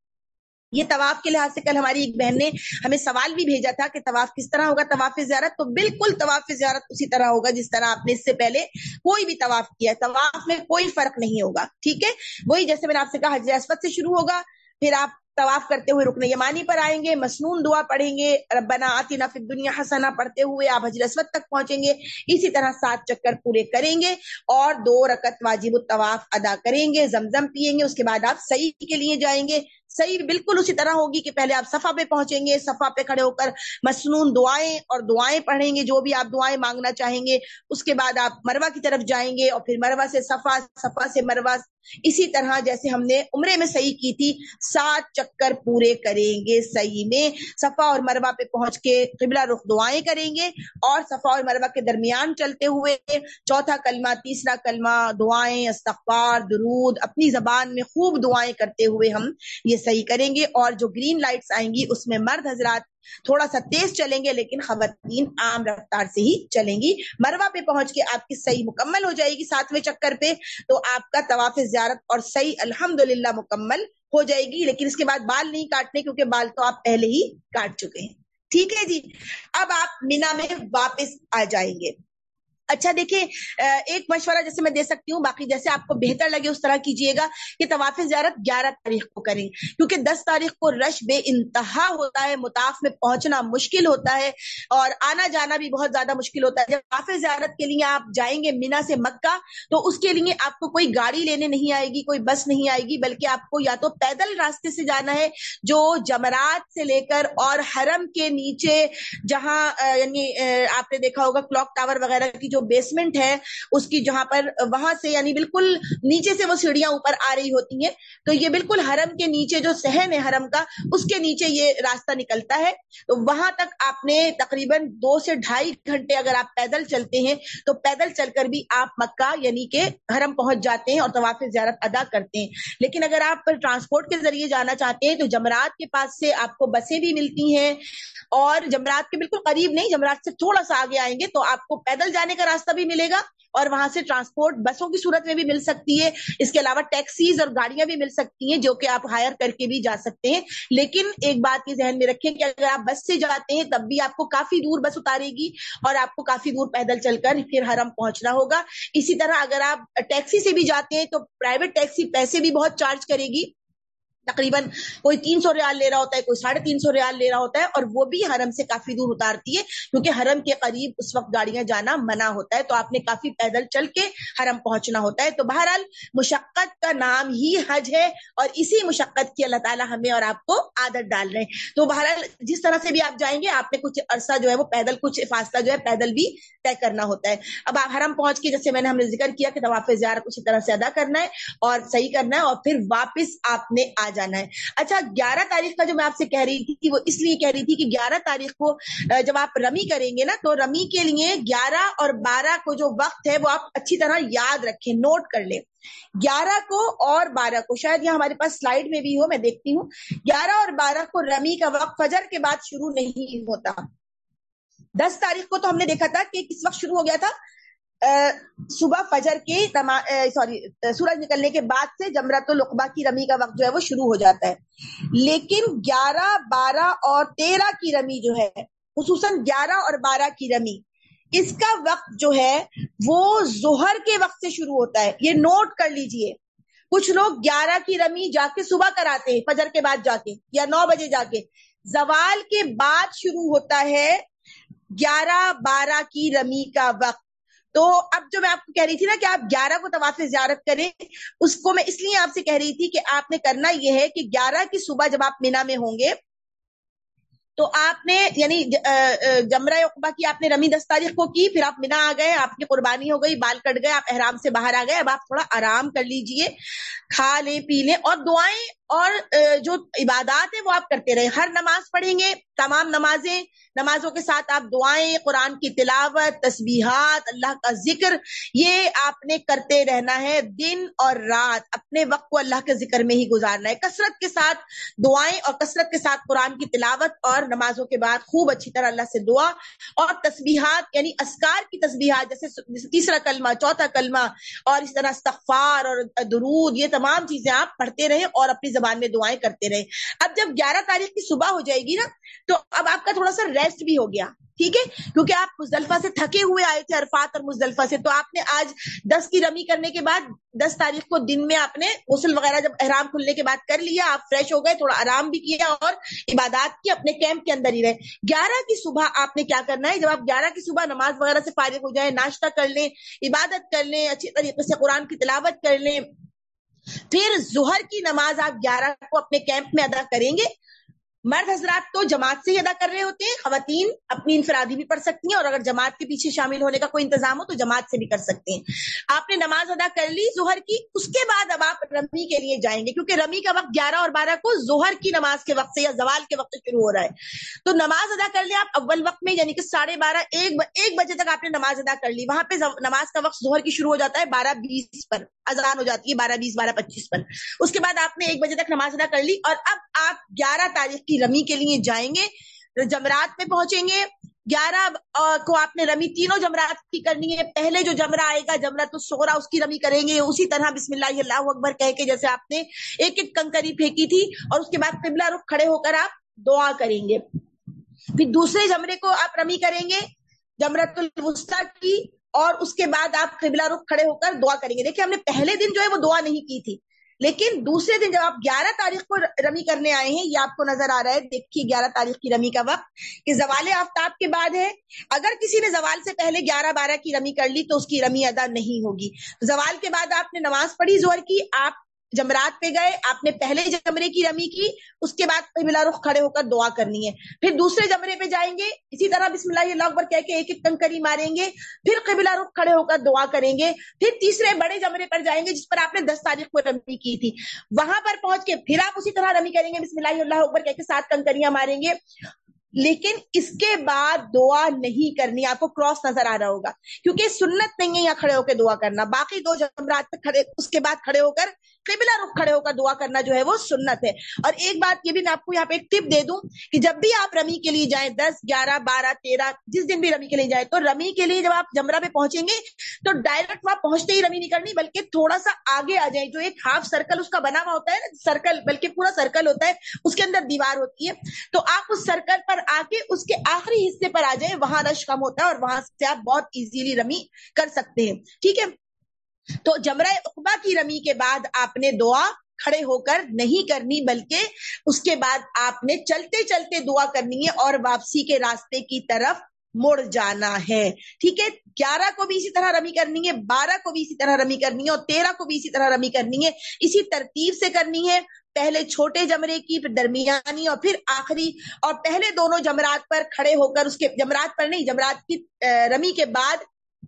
یہ طواف کے لحاظ سے کل ہماری ایک بہن نے ہمیں سوال بھی بھیجا تھا کہ طواف کس طرح ہوگا، طواف زیارت تو بالکل طواف زیارت اسی طرح ہوگا جس طرح آپ نے اس سے پہلے کوئی بھی طواف کیا ہے۔ طواف میں کوئی فرق نہیں ہوگا، ٹھیک ہے؟ وہی جیسے میں نے آپ سے کہا، حجر اسود سے شروع ہوگا، پھر آپ طواف کرتے ہوئے رکن یمانی پر آئیں گے، مسنون دعا پڑھیں گے، ربنا آتنا فی الدنیا حسنا پڑھتے ہوئے آپ حجر اسود تک پہنچیں گے۔ اسی طرح سات چکر پورے کریں گے اور دو رکت واجب الطواف ادا کریں گے، زمزم پیئیں گے، اس کے بعد آپ صحیح کے لیے جائیں گے۔ صحیح، بالکل اسی طرح ہوگی کہ پہلے آپ صفا پہ پہنچیں گے صفا پہ کھڑے ہو کر مصنون دعائیں اور دعائیں پڑھیں گے، جو بھی آپ دعائیں مانگنا چاہیں گے، اس کے بعد آپ مروا کی طرف جائیں گے اور پھر مروا سے صفا صفا سے مروا اسی طرح جیسے ہم نے عمرے میں صحیح کی تھی، سات چکر پورے کریں گے صحیح میں۔ صفا اور مروا پہ پہنچ کے قبلہ رخ دعائیں کریں گے اور صفا اور مروا کے درمیان چلتے ہوئے چوتھا کلمہ، تیسرا کلمہ، دعائیں، استغفار، درود، اپنی زبان میں خوب دعائیں کرتے ہوئے ہم یہ یہ صحیح کریں گے اور جو گرین لائٹس آئیں گی، اس میں مرد حضرات تھوڑا سا تیز چلیں گے، لیکن خواتین عام رفتار سے ہی چلیں گی۔ مروا پہ پہنچ کے آپ کی صحیح مکمل ہو جائے گی ساتویں چکر پہ، تو آپ کا طواف زیارت اور صحیح الحمد مکمل ہو جائے گی۔ لیکن اس کے بعد بال نہیں کاٹنے، کیونکہ بال تو آپ پہلے ہی کاٹ چکے ہیں۔ ٹھیک ہے جی اب آپ مینا میں واپس آ جائیں گے۔ اچھا دیکھیں ایک مشورہ جیسے میں دے سکتی ہوں، باقی جیسے آپ کو بہتر لگے اس طرح کیجیے گا کہ طواف زیارت گیارہ تاریخ کو کریں۔ کیونکہ دس تاریخ کو رش بے انتہا ہوتا ہے مطاف میں پہنچنا مشکل ہوتا ہے اور آنا جانا بھی بہت زیادہ مشکل ہوتا ہے۔ جب طواف زیارت کے لیے آپ جائیں گے مینا سے مکہ، تو اس کے لیے آپ کو کوئی گاڑی لینے نہیں آئے گی، کوئی بس نہیں آئے گی، بلکہ آپ کو یا تو پیدل راستے سے جانا ہے، جو جمرات سے لے کر اور حرم کے نیچے، جہاں یعنی آپ نے دیکھا ہوگا، کلاک ٹاور وغیرہ کی جو جو بیسمنٹ ہے، اس کی جہاں پر وہاں سے یعنی بالکل نیچے سے وہ سیڑھیاں اوپر آ رہی ہوتی ہیں۔ تو یہ بالکل حرم کے نیچے جو سہن ہے حرم کا، اس کے نیچے یہ راستہ نکلتا ہے۔ تو وہاں تک آپ نے تقریباً دو سے ڈھائی گھنٹے اگر آپ پیدل چلتے ہیں، تو پیدل چل کر بھی آپ مکہ یعنی کہ حرم پہنچ جاتے ہیں اور طواف زیارت ادا کرتے ہیں۔ لیکن اگر آپ ٹرانسپورٹ کے ذریعے جانا چاہتے ہیں، تو جمرات کے پاس سے آپ کو بسیں بھی ملتی ہیں۔ اور جمرات کے بالکل قریب نہیں، جمرات سے تھوڑا سا آگے آئیں گے، تو آپ کو پیدل جانے کا راستہ بھی ملے گا اور وہاں سے ٹرانسپورٹ بسوں کی صورت میں بھی مل سکتی ہے۔ اس کے علاوہ ٹیکسیز اور گاڑیاں بھی مل سکتی ہیں جو کہ آپ ہائر کر کے بھی جا سکتے ہیں۔ لیکن ایک بات یہ ذہن میں رکھیں کہ اگر آپ بس سے جاتے ہیں تب بھی آپ کو کافی دور بس اتارے گی اور آپ کو کافی دور پیدل چل کر پھر حرم پہنچنا ہوگا۔ اسی طرح اگر آپ ٹیکسی سے بھی جاتے ہیں تو پرائیویٹ ٹیکسی پیسے بھی بہت چارج کرے گی۔ تقریباً کوئی تین سو ریال لے رہا ہوتا ہے، کوئی ساڑھے تین سو ریال لے رہا ہوتا ہے اور وہ بھی حرم سے کافی دور اتارتی ہے کیونکہ حرم کے قریب اس وقت گاڑیاں جانا منع ہوتا ہے، تو آپ نے کافی پیدل چل کے حرم پہنچنا ہوتا ہے۔ تو بہرحال مشقت کا نام ہی حج ہے اور اسی مشقت کی اللہ تعالیٰ ہمیں اور آپ کو عادت ڈال رہے ہیں۔ تو بہرحال جس طرح سے بھی آپ جائیں گے، آپ نے کچھ عرصہ جو ہے وہ پیدل، کچھ فاصلہ جو ہے پیدل بھی طے کرنا ہوتا ہے۔ اب آپ حرم پہنچ کے جیسے میں نے ہم نے ذکر کیا کہ طواف زیارت اسی طرح سے ادا کرنا ہے اور صحیح کرنا ہے اور پھر واپس آپ نے آ جانا ہے۔ اچھا گیارہ تاریخ کا جو میں آپ سے کہہ رہی تھی، وہ اس لیے کہہ رہی تھی کہ گیارہ تاریخ کو جب آپ رمی کریں گے نا، تو رمی کے لیے گیارہ اور بارہ کو جو وقت ہے، وہ آپ اچھی طرح یاد رکھیں، نوٹ کر لیں۔ گیارہ کو اور بارہ کو، شاید یہاں ہمارے پاس سلائڈ میں بھی ہو، میں دیکھتی ہوں۔ گیارہ اور بارہ کو رمی کا وقت فجر کے بعد شروع نہیں ہوتا۔ دس تاریخ کو تو ہم نے دیکھا تھا کہ کس وقت شروع ہو گیا تھا؟ صبح فجر کے سوری سورج نکلنے کے بعد سے جمرت القبا کی رمی کا وقت جو ہے وہ شروع ہو جاتا ہے۔ لیکن گیارہ، بارہ اور تیرہ کی رمی جو ہے، خصوصاً گیارہ اور بارہ کی رمی، اس کا وقت جو ہے وہ ظہر کے وقت سے شروع ہوتا ہے۔ یہ نوٹ کر لیجیے۔ کچھ لوگ گیارہ کی رمی جا کے صبح کراتے ہیں، فجر کے بعد جا کے یا نو بجے جا کے۔ زوال کے بعد شروع ہوتا ہے گیارہ، بارہ کی رمی کا وقت۔ تو اب جو میں آپ کو کہہ رہی تھی نا کہ آپ گیارہ کو طواف زیارت کریں، اس کو میں اس لیے آپ سے کہہ رہی تھی کہ آپ نے کرنا یہ ہے کہ گیارہ کی صبح جب آپ مینا میں ہوں گے، تو آپ نے یعنی جمرہ اقبا کی آپ نے رمی دس تاریخ کو کی، پھر آپ منا آ گئے، آپ کی قربانی ہو گئی، بال کٹ گئے، آپ احرام سے باہر آ گئے، اب آپ تھوڑا آرام کر لیجیے، کھا لیں، پی لیں اور دعائیں اور جو عبادات ہیں وہ آپ کرتے رہے ہر نماز پڑھیں گے، تمام نمازیں، نمازوں کے ساتھ آپ دعائیں، قرآن کی تلاوت، تسبیحات، اللہ کا ذکر، یہ آپ نے کرتے رہنا ہے دن اور رات۔ اپنے وقت کو اللہ کے ذکر میں ہی گزارنا ہے۔ کثرت کے ساتھ دعائیں اور کثرت کے ساتھ قرآن کی تلاوت اور نمازوں کے بعد خوب اچھی طرح اللہ سے دعا اور تسبیحات یعنی اسکار کی تسبیحات جیسے تیسرا کلمہ، چوتھا کلمہ اور اس طرح استغفار اور درود، یہ تمام چیزیں آپ پڑھتے رہیں اور اپنی زبان میں دعائیں کرتے رہے۔ اب جب گیارہ تاریخ کی صبح ہو جائے گی نا، تو اب آپ کا تھوڑا سا ریسٹ بھی ہو گیا، ٹھیک ہے؟ کیونکہ آپ مزدلفہ سے تھکے ہوئے آئے تھے عرفات اور مزدلفہ سے، تو آپ نے آج دس کی رمی کرنے کے بعد دس تاریخ کو دن میں آپ نے غسل وغیرہ جب احرام کھلنے کے بعد کر لیا، آپ فریش ہو گئے، تھوڑا آرام بھی کیا اور عبادات کی اپنے کیمپ کے اندر ہی رہے۔ گیارہ کی صبح آپ نے کیا کرنا ہے؟ جب آپ گیارہ کی صبح نماز وغیرہ سے فارغ ہو جائیں، ناشتہ کر لیں، عبادت کر لیں، اچھی طریقے سے قرآن کی تلاوت کر لیں پھر ظہر کی نماز آپ گیارہ کو اپنے کیمپ میں ادا کریں گے مرد حضرات تو جماعت سے ہی ادا کر رہے ہوتے ہیں، خواتین اپنی انفرادی بھی پڑھ سکتی ہیں اور اگر جماعت کے پیچھے شامل ہونے کا کوئی انتظام ہو تو جماعت سے بھی کر سکتے ہیں۔ آپ نے نماز ادا کر لی ظہر کی، اس کے بعد اب آپ رمی کے لیے جائیں گے کیونکہ رمی کا وقت گیارہ اور بارہ کو ظہر کی نماز کے وقت سے یا زوال کے وقت سے شروع ہو رہا ہے۔ تو نماز ادا کر لیا آپ اول وقت میں یعنی کہ ساڑھے بارہ، ایک ایک بجے تک آپ نے نماز ادا کر لی۔ وہاں پہ نماز کا وقت ظہر کی شروع ہو جاتا ہے بارہ بیس پر، اذان ہو جاتی ہے بارہ بیس، بارہ پچیس پر۔ اس کے بعد آپ نے ایک بجے تک نماز ادا کر لی اور اب آپ گیارہ تاریخ کی رمی کے لیے جائیں گے، جمرات میں پہنچیں گے۔ گیارہ کو آپ نے رمی، تینوں جمرات کی کرنی ہے۔ پہلے جو جمرہ آئے گا جمرہ تو سورا اس کی رمی کریں گے۔ اسی طرح بسم اللہ اللہ اکبر کہہ کے جیسے آپ نے ایک ایک کنکری پھینکی تھی اور اس کے بعد قبلہ رخ کھڑے ہو کر آپ دعا کریں گے۔ پھر دوسرے جمرے کو آپ رمی کریں گے جمرت الوسطی کی اور اس کے بعد آپ قبلہ رخ کھڑے ہو کر دعا کریں گے۔ دیکھیں ہم نے پہلے دن جو ہے وہ دعا نہیں کی تھی۔ لیکن دوسرے دن جب آپ گیارہ تاریخ کو رمی کرنے آئے ہیں، یہ آپ کو نظر آ رہا ہے، دیکھیے گیارہ تاریخ کی رمی کا وقت، کہ زوال آفتاب کے بعد ہے۔ اگر کسی نے زوال سے پہلے گیارہ بارہ کی رمی کر لی تو اس کی رمی ادا نہیں ہوگی۔ زوال کے بعد آپ نے نماز پڑھی زور کی، آپ جمرات پہ گئے، آپ نے پہلے جمرے کی رمی کی، اس کے بعد قبلہ رخ کھڑے ہو کر دعا کرنی ہے۔ پھر دوسرے جمرے پہ جائیں گے، اسی طرح بسم اللہ اللہ اکبر کہہ کے ایک ایک کنکری ماریں گے، پھر قبلہ رخ کھڑے ہو کر دعا کریں گے، پھر تیسرے بڑے جمرے پر جائیں گے، جس پر آپ نے دس تاریخ کو رمی کی تھی۔ وہاں پر پہنچ کے پھر آپ اسی طرح رمی کریں گے، بسم اللہ اللہ اکبر کہہ کے سات کنکریاں ماریں گے۔ لیکن اس کے بعد دعا نہیں کرنی، آپ کو کراس نظر آ رہا ہوگا۔ کیونکہ سنت نہیں ہے یہاں کھڑے ہو کے دعا کرنا، باقی دو جمرات کھڑے، اس کے بعد کھڑے ہو کر قبلہ رخ کھڑے ہو کر دعا کرنا جو ہے وہ سنت ہے۔ اور ایک بات یہ بھی میں آپ کو یہاں پہ ایک ٹپ دے دوں کہ جب بھی آپ رمی کے لیے جائیں، دس، گیارہ، بارہ، تیرہ، جس دن بھی رمی کے لیے جائیں، تو رمی کے لیے جب آپ جمرہ پہ پہنچیں گے، تو ڈائریکٹ وہاں پہنچتے ہی رمی نہیں کرنی، بلکہ تھوڑا سا آگے آ جائیں۔ جو ایک ہاف سرکل اس کا بنا ہوا ہوتا ہے سرکل بلکہ پورا سرکل ہوتا ہے، اس کے اندر دیوار ہوتی ہے۔ تو آپ اس سرکل پر آ کے اس کے آخری حصے پر آ جائیں، وہاں رش کم ہوتا ہے اور وہاں سے آپ بہت ایزیلی رمی کر سکتے ہیں۔ ٹھیک ہے؟ تو جمرہ اقبا کی رمی کے بعد آپ نے دعا کھڑے ہو کر نہیں کرنی، بلکہ اس کے بعد آپ نے چلتے چلتے دعا کرنی ہے اور واپسی کے راستے کی طرف مڑ جانا ہے۔ ٹھیک ہے، گیارہ کو بھی اسی طرح رمی کرنی ہے، بارہ کو بھی اسی طرح رمی کرنی ہے اور تیرہ کو بھی اسی طرح رمی کرنی ہے۔ اسی ترتیب سے کرنی ہے، پہلے چھوٹے جمرے کی، پھر درمیانی اور پھر آخری۔ اور پہلے دونوں جمرات پر کھڑے ہو کر، اس کے جمرات پر نہیں، جمرات کی رمی کے بعد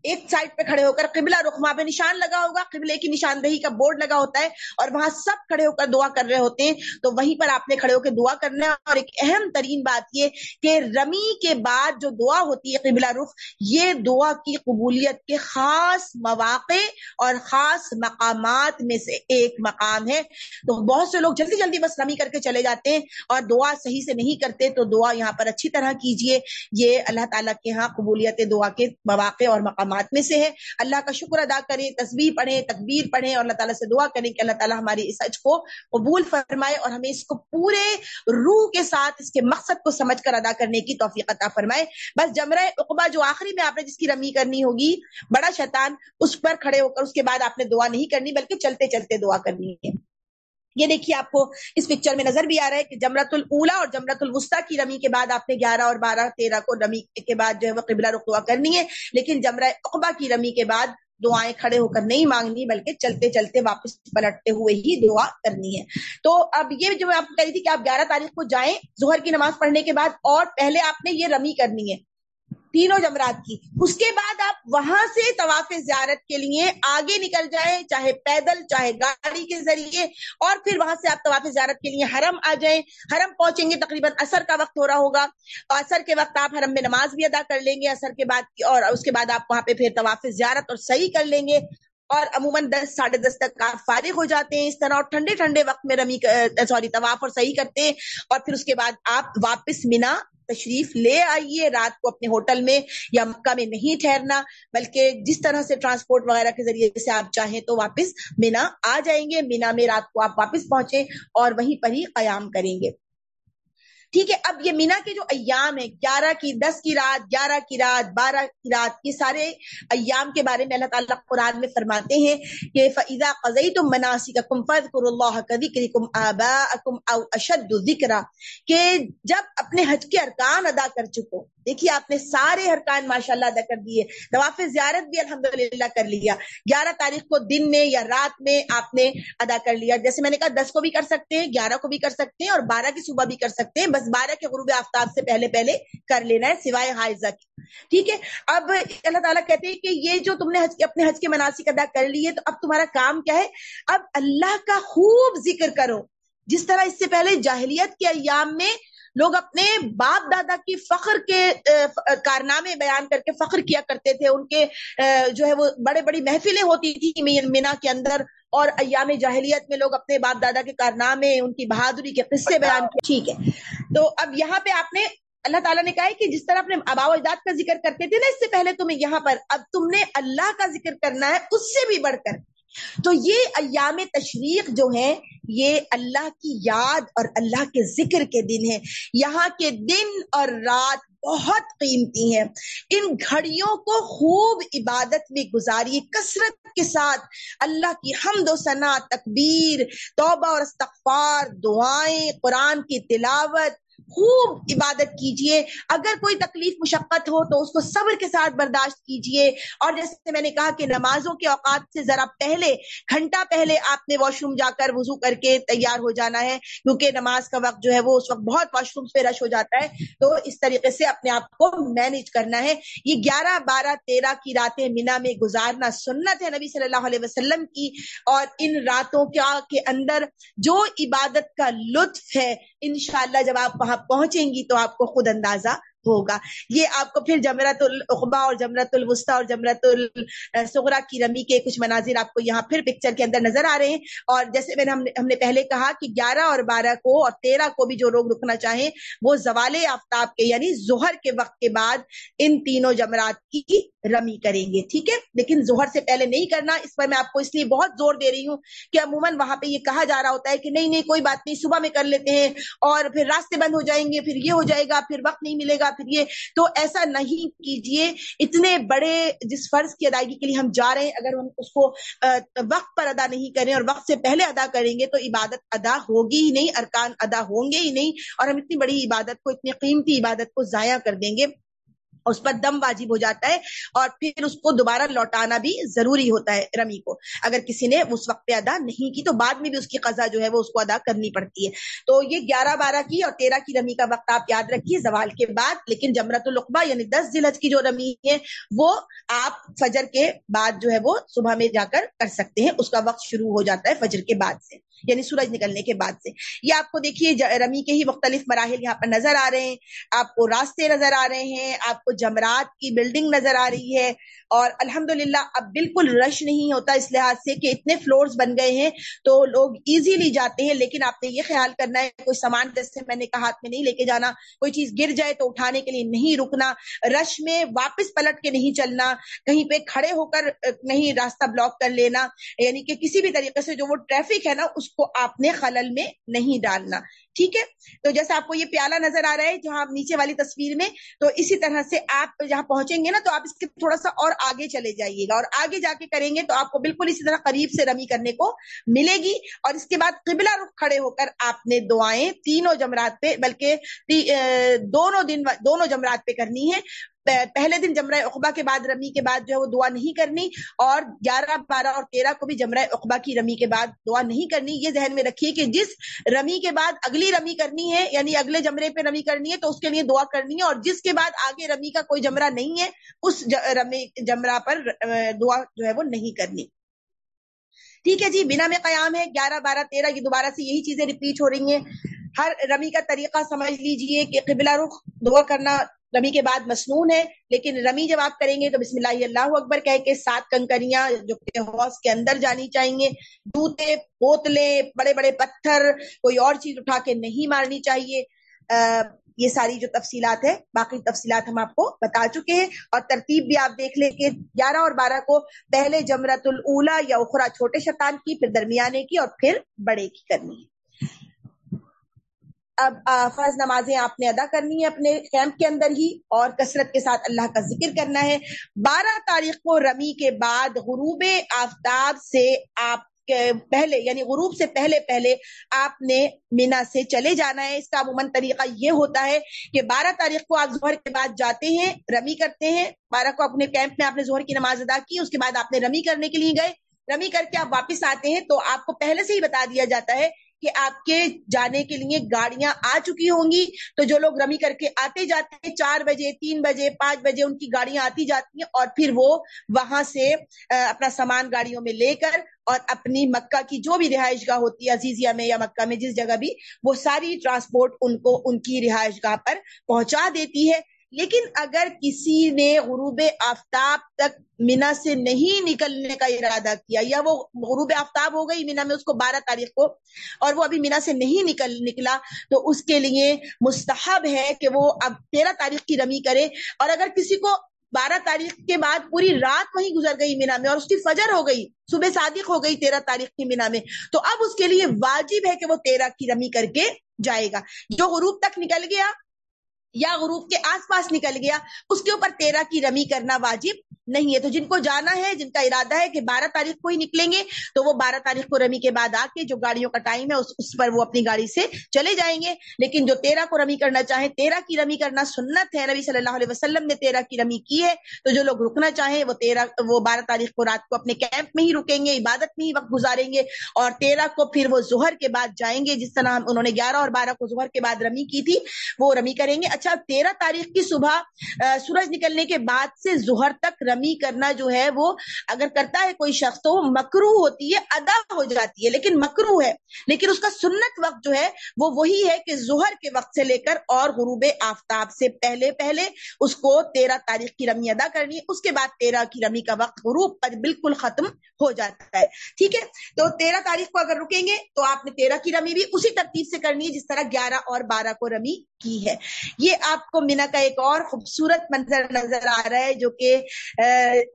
ایک سائڈ پہ کھڑے ہو کر قبلہ رخ وہاں پہ نشان لگا ہوگا، قبلے کی نشاندہی کا بورڈ لگا ہوتا ہے اور وہاں سب کھڑے ہو کر دعا کر رہے ہوتے ہیں۔ تو وہیں پر آپ نے کھڑے ہو کے دعا کرنا ہے اور ایک اہم ترین بات یہ کہ رمی کے بعد جو دعا ہوتی ہے قبلہ رخ، یہ دعا کی قبولیت کے خاص مواقع اور خاص مقامات میں سے ایک مقام ہے۔ تو بہت سے لوگ جلدی جلدی بس رمی کر کے چلے جاتے ہیں اور دعا صحیح سے نہیں کرتے تو دعا یہاں پر اچھی طرح کیجیے۔ یہ اللہ تعالیٰ کے ہاں قبولیت دعا کے مواقع اور مقامات احکامات میں سے ہے۔ اللہ کا شکر ادا کریں تصویر پڑھیں، تکبیر پڑھیں اور اللہ تعالیٰ سے دعا کریں کہ اللہ تعالیٰ ہماری اس حج کو قبول فرمائے اور ہمیں اس کو پورے روح کے ساتھ، اس کے مقصد کو سمجھ کر ادا کرنے کی توفیق عطا فرمائے۔ بس جمرہ اقبا جو آخری میں آپ نے جس کی رمی کرنی ہوگی، بڑا شیطان اس پر کھڑے ہو کر اس کے بعد آپ نے دعا نہیں کرنی، بلکہ چلتے چلتے دعا کرنی ہے۔ یہ دیکھیے آپ کو اس پکچر میں نظر بھی آ رہا ہے کہ جمرت الا اور جمرت الوسطی کی رمی کے بعد آپ نے گیارہ اور بارہ تیرہ کو رمی کے بعد جو ہے وہ قبلہ رخ دعا کرنی ہے، لیکن جمرہ اقبا کی رمی کے بعد دعائیں کھڑے ہو کر نہیں مانگنی، بلکہ چلتے چلتے واپس پلٹتے ہوئے ہی دعا کرنی ہے۔ تو اب یہ جو میں آپ کو کہہ رہی تھی کہ آپ گیارہ تاریخ کو جائیں ظہر کی نماز پڑھنے کے بعد اور پہلے آپ نے یہ رمی کرنی ہے۔ تینوں جمرات کی۔ اس کے بعد آپ وہاں سے طواف زیارت کے لیے آگے نکل جائیں، چاہے پیدل، چاہے گاڑی کے ذریعے، اور پھر وہاں سے آپ طواف زیارت کے لیے حرم آ جائیں۔ حرم پہنچیں گے، تقریباً اثر کا وقت ہو رہا ہوگا۔ اثر کے وقت آپ حرم میں نماز بھی ادا کر لیں گے اثر کے بعد اور اس کے بعد آپ وہاں پہ پھر طواف زیارت اور صحیح کر لیں گے۔ اور عموماً دس ساڑھے دس تک آپ فارغ ہو جاتے ہیں اس طرح اور ٹھنڈے ٹھنڈے وقت میں رمی سوری، طواف اور صحیح کرتے ہیں اور پھر اس کے بعد آپ واپس منا تشریف لے آئیے رات کو اپنے ہوٹل میں یا مکہ میں نہیں ٹھہرنا، بلکہ جس طرح سے ٹرانسپورٹ وغیرہ کے ذریعے سے آپ چاہیں تو واپس مینا آ جائیں گے، مینا میں رات کو آپ واپس پہنچے اور وہیں پر ہی قیام کریں گے۔ ٹھیک ہے، اب یہ مینا کے جو ایام ہے گیارہ کی، دس کی رات، گیارہ کی رات، بارہ کی رات، یہ سارے ایام کے بارے میں اللہ تعالیٰ قرآن میں فرماتے ہیں کہ فضا قزئی تم مناسی کا کم کر اللہ کم آبا کم او اشد ذکر کہ جب اپنے حج کے ارکان ادا کر چکو دیکھیے، آپ نے سارے ارکان ماشاء اللہ ادا کر دیے، طواف زیارت بھی الحمد للہ کر لیا۔ گیارہ تاریخ کو دن میں یا رات میں آپ نے ادا کر لیا۔ جیسے میں نے کہا، دس کو بھی کر سکتے ہیں، گیارہ کو بھی کر سکتے ہیں اور بارہ کی صبح بھی کر سکتے ہیں۔ بس بارہ کے غروب آفتاب سے پہلے پہلے کر لینا ہے، سوائے حائزہ کی ٹھیک ہے؟ اب اللہ تعالیٰ کہتے ہیں کہ یہ جو تم نے حج، اپنے حج کے مناسب ادا کر لیے، تو اب تمہارا کام کیا ہے؟ اب اللہ کا خوب ذکر کرو۔ جس طرح اس سے پہلے جاہلیت کے ایام میں لوگ اپنے باپ دادا کی فخر کے کارنامے بیان کر کے فخر کیا کرتے تھے۔ ان کے جو ہے وہ بڑے بڑی محفلیں ہوتی تھی مینا کے اندر۔ اور ایام جاہلیت میں لوگ اپنے باپ دادا کے کارنامے، ان کی بہادری کے قصے بیان کیے۔ ٹھیک ہے۔ تو اب یہاں پہ آپ نے، اللہ تعالیٰ نے کہا ہے کہ جس طرح اپنے آبا و اجداد کا ذکر کرتے تھے نا، اس سے پہلے تمہیں یہاں پر، اب تم نے اللہ کا ذکر کرنا ہے، اس سے بھی بڑھ کر۔ تو یہ ایام تشریق جو ہیں، یہ اللہ کی یاد اور اللہ کے ذکر کے دن ہیں۔ یہاں کے دن اور رات بہت قیمتی ہیں۔ ان گھڑیوں کو خوب عبادت میں گزاری، کثرت کے ساتھ اللہ کی حمد و ثنا تکبیر، توبہ اور استغفار، دعائیں، قرآن کی تلاوت خوب عبادت کیجیے اگر کوئی تکلیف مشقت ہو تو اس کو صبر کے ساتھ برداشت کیجیے اور جیسے میں نے کہا کہ نمازوں کے اوقات سے ذرا پہلے، گھنٹہ پہلے آپ نے واش روم جا کر وضو کر کے تیار ہو جانا ہے، کیونکہ نماز کا وقت جو ہے وہ اس وقت بہت واش روم پہ رش ہو جاتا ہے۔ تو اس طریقے سے اپنے آپ کو مینج کرنا ہے۔ یہ گیارہ، بارہ، تیرہ کی راتیں مینا میں گزارنا سنت ہے نبی صلی اللہ علیہ وسلم کی۔ اور ان راتوں کے اندر جو عبادت کا لطف ہے انشاءاللہ جب آپ وہاں پہنچیں گی تو آپ کو خود اندازہ ہوگا۔ یہ آپ کو پھر جمرت العقبا اور جمرت الوسطی اور جمرت الصغرا کی رمی کے کچھ مناظر آپ کو یہاں پھر پکچر کے اندر نظر آ رہے ہیں۔ اور جیسے میں نے ہم نے پہلے کہا کہ گیارہ اور بارہ کو اور تیرہ کو بھی جو لوگ رکنا چاہیں، وہ زوال آفتاب کے یعنی ظہر کے وقت کے بعد ان تینوں جمرات کی رمی کریں گے، ٹھیک ہے؟ لیکن ظہر سے پہلے نہیں کرنا، اس پر میں آپ کو اس لیے بہت زور دے رہی ہوں کہ عموماً وہاں پہ یہ کہا جا رہا ہوتا ہے کہ نہیں نہیں، کوئی بات نہیں، صبح میں کر لیتے ہیں اور پھر راستے بند ہو جائیں گے، پھر یہ ہو جائے گا، پھر وقت نہیں ملے گا پھر یہ تو ایسا نہیں کیجیے۔ اتنے بڑے جس فرض کی ادائیگی کے لیے ہم جا رہے ہیں، اگر ہم اس کو وقت پر ادا نہیں کریں اور وقت سے پہلے ادا کریں گے، تو عبادت ادا ہوگی ہی نہیں، ارکان ادا ہوں گے ہی نہیں۔ اور ہم اتنی بڑی عبادت کو، اتنی قیمتی عبادت کو ضائع کر دیں گے۔ اس پر دم واجب ہو جاتا ہے اور پھر اس کو دوبارہ لوٹانا بھی ضروری ہوتا ہے رمی کو۔ اگر کسی نے اس وقت پہ ادا نہیں کی تو بعد میں بھی اس کی قضا جو ہے وہ اس کو ادا کرنی پڑتی ہے۔ تو یہ گیارہ بارہ کی اور تیرہ کی رمی کا وقت آپ یاد رکھیے زوال کے بعد، لیکن جمرت القبا یعنی دس ذلت کی جو رمی ہے وہ آپ فجر کے بعد جو ہے وہ صبح میں جا کر کر سکتے ہیں۔ اس کا وقت شروع ہو جاتا ہے فجر کے بعد سے۔ یعنی سورج نکلنے کے بعد سے۔ یہ آپ کو دیکھیے رمی کے ہی مختلف مراحل یہاں پر نظر آ رہے ہیں۔ آپ کو راستے نظر آ رہے ہیں، آپ کو جمرات کی بلڈنگ نظر آ رہی ہے۔ اور الحمد اب بالکل رش نہیں ہوتا اس لحاظ سے کہ اتنے فلورز بن گئے ہیں تو لوگ ایزیلی جاتے ہیں۔ لیکن آپ نے یہ خیال کرنا ہے، کوئی سامان جیسے میں نے کہا ہاتھ میں نہیں لے کے جانا، کوئی چیز گر جائے تو اٹھانے کے لیے نہیں رکنا۔ رش میں واپس پلٹ کے نہیں چلنا، کہیں پہ کھڑے ہو کر نہیں راستہ بلاک کر لینا۔ یعنی کہ کسی بھی طریقے سے جو وہ ٹریفک ہے نا، اس کو آپ نے خلل میں نہیں ڈالنا۔ ٹھیک ہے؟ تو جیسے آپ کو یہ پیالہ نظر آ رہا ہے جہاں نیچے والی تصویر میں، تو اسی طرح سے آپ جہاں پہنچیں گے نا، تو آپ اس کے تھوڑا سا اور آگے چلے جائیے گا اور آگے جا کے کریں گے تو آپ کو بالکل اسی طرح قریب سے رمی کرنے کو ملے گی۔ اور اس کے بعد قبلہ رخ کھڑے ہو کر آپ نے دعائیں تینوں جمرات پہ، بلکہ دونوں دن دونوں جمرات پہ کرنی ہے پہلے دن جمرہ اقبا کے بعد رمی کے بعد جو ہے وہ دعا نہیں کرنی اور گیارہ، بارہ اور تیرہ کو بھی جمرہ اقبا کی رمی کے بعد دعا نہیں کرنی۔ یہ ذہن میں رکھیے کہ جس رمی کے بعد اگلی اگلی رمی کرنی ہے یعنی اگلے جمرے پہ رمی کرنی ہے، تو اس کے لیے دعا کرنی ہے، اور جس کے بعد آگے رمی کا کوئی جمرہ نہیں ہے، اس رمی جمرہ پر دعا جو ہے وہ نہیں کرنی۔ ٹھیک ہے جی بنا میں قیام ہے، گیارہ، بارہ، تیرہ، یہ دوبارہ سے یہی چیزیں ریپیٹ ہو رہی ہیں۔ ہر رمی کا طریقہ سمجھ لیجیے کہ قبلہ رخ دعا کرنا رمی کے بعد مصنون ہے، لیکن رمی جب آپ کریں گے تو بسم اللہ اللہ اکبر کہہ کے سات کنکریاں جو حوض کے اندر جانی چاہیے جوتے بوتلے بڑے بڑے پتھر، کوئی اور چیز اٹھا کے نہیں مارنی چاہیے۔ یہ ساری جو تفصیلات ہے باقی تفصیلات ہم آپ کو بتا چکے ہیں۔ اور ترتیب بھی آپ دیکھ لیں کہ گیارہ اور بارہ کو پہلے جمرت الا یا اخرا چھوٹے شیطان کی، پھر درمیانے کی اور پھر بڑے کی کرنی ہے۔ اب فرض نمازیں آپ نے ادا کرنی ہے اپنے کیمپ کے اندر ہی اور کثرت کے ساتھ اللہ کا ذکر کرنا ہے۔ بارہ تاریخ کو رمی کے بعد غروب آفتاب سے آپ پہلے یعنی غروب سے پہلے پہلے آپ نے مینا سے چلے جانا ہے۔ اس کا عموماً طریقہ یہ ہوتا ہے کہ بارہ تاریخ کو آپ ظہر کے بعد جاتے ہیں، رمی کرتے ہیں۔ بارہ کو اپنے کیمپ میں آپ نے ظہر کی نماز ادا کی، اس کے بعد آپ نے رمی کرنے کے لیے گئے۔ رمی کر کے آپ واپس آتے ہیں تو آپ کو پہلے سے ہی بتا دیا جاتا ہے کہ آپ کے جانے کے لیے گاڑیاں آ چکی ہوں گی تو جو لوگ رمی کر کے آتے جاتے ہیں، چار بجے، تین بجے، پانچ بجے ان کی گاڑیاں آتی جاتی ہیں اور پھر وہ وہاں سے اپنا سامان گاڑیوں میں لے کر اور اپنی مکہ کی جو بھی رہائش گاہ ہوتی ہے، عزیزیہ میں یا مکہ میں، جس جگہ بھی، وہ ساری ٹرانسپورٹ ان کو، ان کی رہائش گاہ پر پہنچا دیتی ہے۔ لیکن اگر کسی نے غروب آفتاب تک مینا سے نہیں نکلنے کا ارادہ کیا، یا وہ غروب آفتاب ہو گئی مینا میں اس کو بارہ تاریخ کو اور وہ ابھی مینا سے نہیں نکل، نکلا، تو اس کے لیے مستحب ہے کہ وہ اب تیرہ تاریخ کی رمی کرے۔ اور اگر کسی کو بارہ تاریخ کے بعد پوری رات وہیں گزر گئی مینا میں اور اس کی فجر ہو گئی، صبح صادق ہو گئی تیرہ تاریخ کی مینا میں، تو اب اس کے لیے واجب ہے کہ وہ تیرہ کی رمی کر کے جائے گا۔ جو غروب تک نکل گیا یا غروب کے آس پاس نکل گیا، اس کے اوپر تیرہ کی رمی کرنا واجب نہیں ہے۔ تو جن کو جانا ہے جن کا ارادہ ہے کہ بارہ تاریخ کو ہی نکلیں گے تو وہ بارہ تاریخ کو رمی کے بعد آ کے جو گاڑیوں کا ٹائم ہے اس, اس پر وہ اپنی گاڑی سے چلے جائیں گے۔ لیکن جو تیرہ کو رمی کرنا چاہیں تیرہ کی رمی کرنا سنت ہے۔ نبی صلی اللہ علیہ وسلم نے تیرہ کی رمی کی ہے۔ تو جو لوگ رکنا چاہیں وہ تیرہ وہ بارہ تاریخ کو رات کو اپنے کیمپ میں ہی رکیں گے عبادت میں ہی وقت گزاریں گے۔ اور تیرہ کو پھر وہ ظہر کے بعد جائیں گے جس طرح انہوں نے گیارہ اور بارہ کو ظہر کے بعد رمی کی تھی وہ رمی کریں گے۔ اچھا تیرہ تاریخ کی صبح سورج نکلنے کے بعد سے ظہر تک رمی کرنا جو ہے وہ اگر کرتا ہے کوئی شخص تو وہ مکرو ہوتی ہے، ادا ہو جاتی ہے، لیکن مکرو ہے۔ لیکن اس کا سنت وقت جو ہے وہ وہی ہے کہ ظہر کے وقت سے لے کر اور غروب آفتاب سے پہلے پہلے اس کو تیرہ تاریخ کی رمی ادا کرنی ہے اس کے بعد تیرہ کی رمی کا وقت غروب پر بالکل ختم ہو جاتا ہے۔ ٹھیک ہے؟ تو تیرہ تاریخ کو اگر رکیں گے تو آپ نے تیرہ کی رمی بھی اسی ترتیب سے کرنی ہے جس طرح گیارہ اور بارہ کو رمی کی ہے۔ یہ آپ کو مینا کا ایک اور خوبصورت منظر نظر آ رہا ہے جو کہ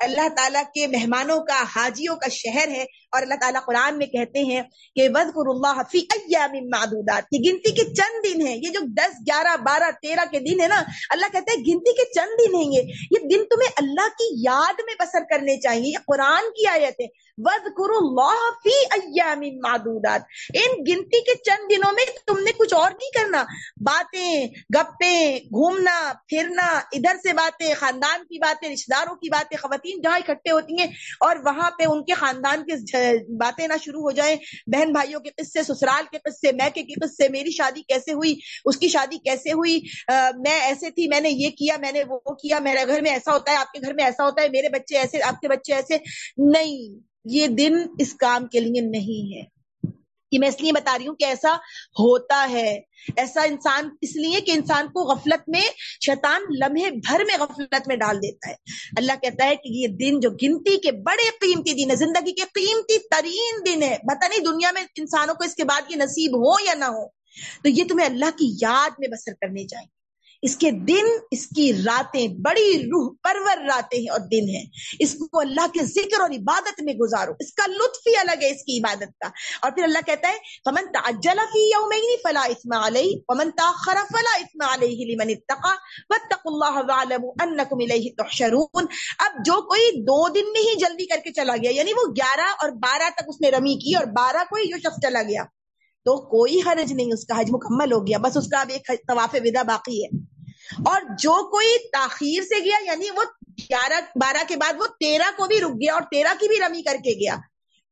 اللہ تعالیٰ کے مہمانوں کا حاجیوں کا شہر ہے اور اللہ تعالیٰ قرآن میں کہتے ہیں کہ وزقر اللہ فی ایام معدودات کی گنتی کے چند دن ہیں، یہ جو دس، گیارہ، بارہ، تیرہ کے دن ہے نا، اللہ کہتے ہیں گنتی کے چند دن ہیں یہ یہ دن تمہیں اللہ کی یاد میں بسر کرنے چاہیے، یہ قرآن کی آیت ہے۔ وزقر اللہ فی ایام معدودات۔ ان گنتی کے چند دنوں میں تم نے کچھ اور نہیں کرنا، باتیں، گپیں، گھومنا، پھرنا، ادھر سے باتیں، خاندان کی باتیں رشتے داروں کی باتیں، خواتین جہاں اکٹھے ہوتی ہیں اور وہاں پہ ان کے خاندان کے باتیں نہ شروع ہو جائیں۔ بہن بھائیوں کے قصے، سسرال کے قصے میں کے قصے، میری شادی کیسے ہوئی؟ اس کی شادی کیسے ہوئی؟ میں ایسے تھی، میں نے یہ کیا، میں نے وہ کیا، میرے گھر میں ایسا ہوتا ہے، آپ کے گھر میں ایسا ہوتا ہے، میرے بچے ایسے، آپ کے بچے ایسے۔ نہیں، یہ دن اس کام کے لیے نہیں ہے۔ یہ میں اس لیے بتا رہی ہوں کہ ایسا ہوتا ہے۔ ایسا انسان، اس لیے کہ انسان کو غفلت میں شیطان لمحے بھر میں غفلت میں ڈال دیتا ہے۔ اللہ کہتا ہے کہ یہ دن جو گنتی کے بڑے قیمتی دن ہے، زندگی کے قیمتی ترین دن ہے۔ پتہ نہیں دنیا میں انسانوں کو اس کے بعد یہ نصیب ہو یا نہ ہو۔ تو یہ تمہیں اللہ کی یاد میں بسر کرنے چاہیے۔ اس کے دن، اس کی راتیں بڑی روح پرور راتیں ہیں اور دن ہیں۔ اس کو اللہ کے ذکر اور عبادت میں گزارو۔ اس کا لطف ہی الگ ہے اس کی عبادت کا۔ اور پھر اللہ کہتا ہے، فمن تعجل فی یومین فلا اثم علیہ ومن تاخر فلا اثم علیہ لمن اتقى واتقوا الله واعلموا انکم الیہ تحشرون۔ اب جو کوئی دو دن میں ہی جلدی کر کے چلا گیا یعنی وہ گیارہ اور بارہ تک اس نے رمی کی اور بارہ کو ہی جو شخص چلا گیا، تو کوئی حرج نہیں، اس کا حج مکمل ہو گیا۔ بس اس کا اب ایک طواف ودا باقی ہے۔ اور جو کوئی تاخیر سے گیا یعنی وہ گیارہ، بارہ کے بعد وہ تیرہ کو بھی رک گیا اور تیرہ کی بھی رمی کر کے گیا،